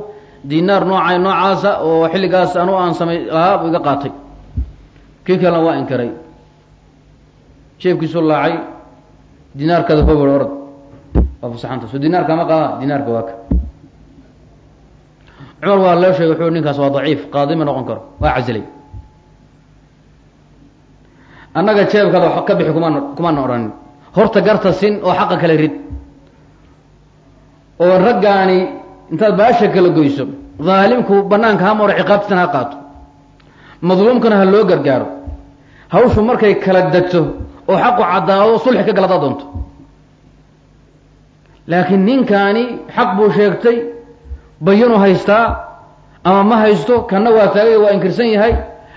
S2: dinaar nooca noocaasa oo xilligaas anu aan samay lahaa buu iga qaatay. Kii kalena waa inkiray jeebkiisu laacay. Dinaarkaada hobor orod waa fasaxanta. So dinaarka ma qaada dinaarka waa ka. Cumar waa loo sheegay wuxuu ninkaas waa daciif qaadi ma noqon karo waa casilay. Annaga jeebkaada wax ka bixi kumaan kumaana odhanin horta garta sin oo xaqa kale rid. Oo raggaani intaad baasha kala goyso daalimku banaanka ha maro ciqaabtiisana ha qaato. Madluumkana ha loo gargaaro. Hawshu markay kala degto oo xaqu caddaado sulxi ka galadaa doonto. Laakiin ninkaani xaq buu sheegtay bayanu haystaa ama ma haysto kanna waa taagay waa inkirsan yahay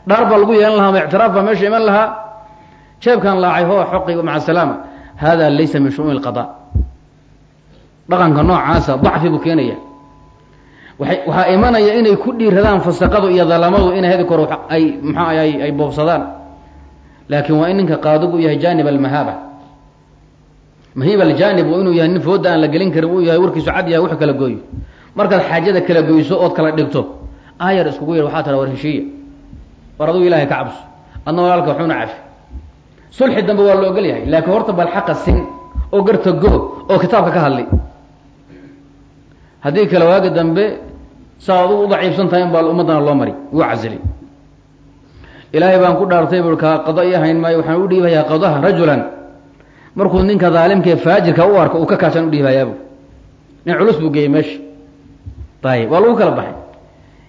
S2: dhaar baa lagu yeelan lahaa ama ictiraaf baa meesha iman lahaa. Jeebkan laacay ho xoqi maca asalaama hada laysa min shu'uuni lqada dhaqanka noocaasa dacfi buu keenaya waxaa imanaya inay ku dhiiradaan fasaqadu iyo dalamadu inay hadi kor ay maxaa ay boobsadaan. Laakiin waa in ninka qaadigu yahay janib almahaaba mahiib aljanib oo inuu yahay nin fooda aan la gelin karin uu yahay warkiisu cad yahay wax kala gooyo. Markaad xaajada kala goyso ood kala dhigto aayar iskugu yar waxaa tara war heshiiya. War adugu ilahay ka cabso. Adna walaalka waxuuna cafi. Sulxi dambe waa la ogol yahay laakiin horta bal xaqa sin oo garta go oo kitaabka ka hadli. Haddii kale waaga dambe saa adugu u daciifsan tahay baa ummaddana loo mari wuu casilay. Ilaahay baan ku dhaartay bui kaa qado i hayn maayo waxaan u dhiibayaa qadaha rajulan. Markuu ninka daalimkaee faajirka u arko uu ka kaashaan u dhiibayaabu nin culus buu geeyey meesha ayib waa lagu kala baxay.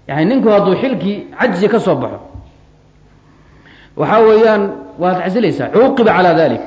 S2: Yani ninku hadduu xilkii cajzi ka soo baxo waxaa weeyaan waad casilaysaa cuuqiba calaa dalik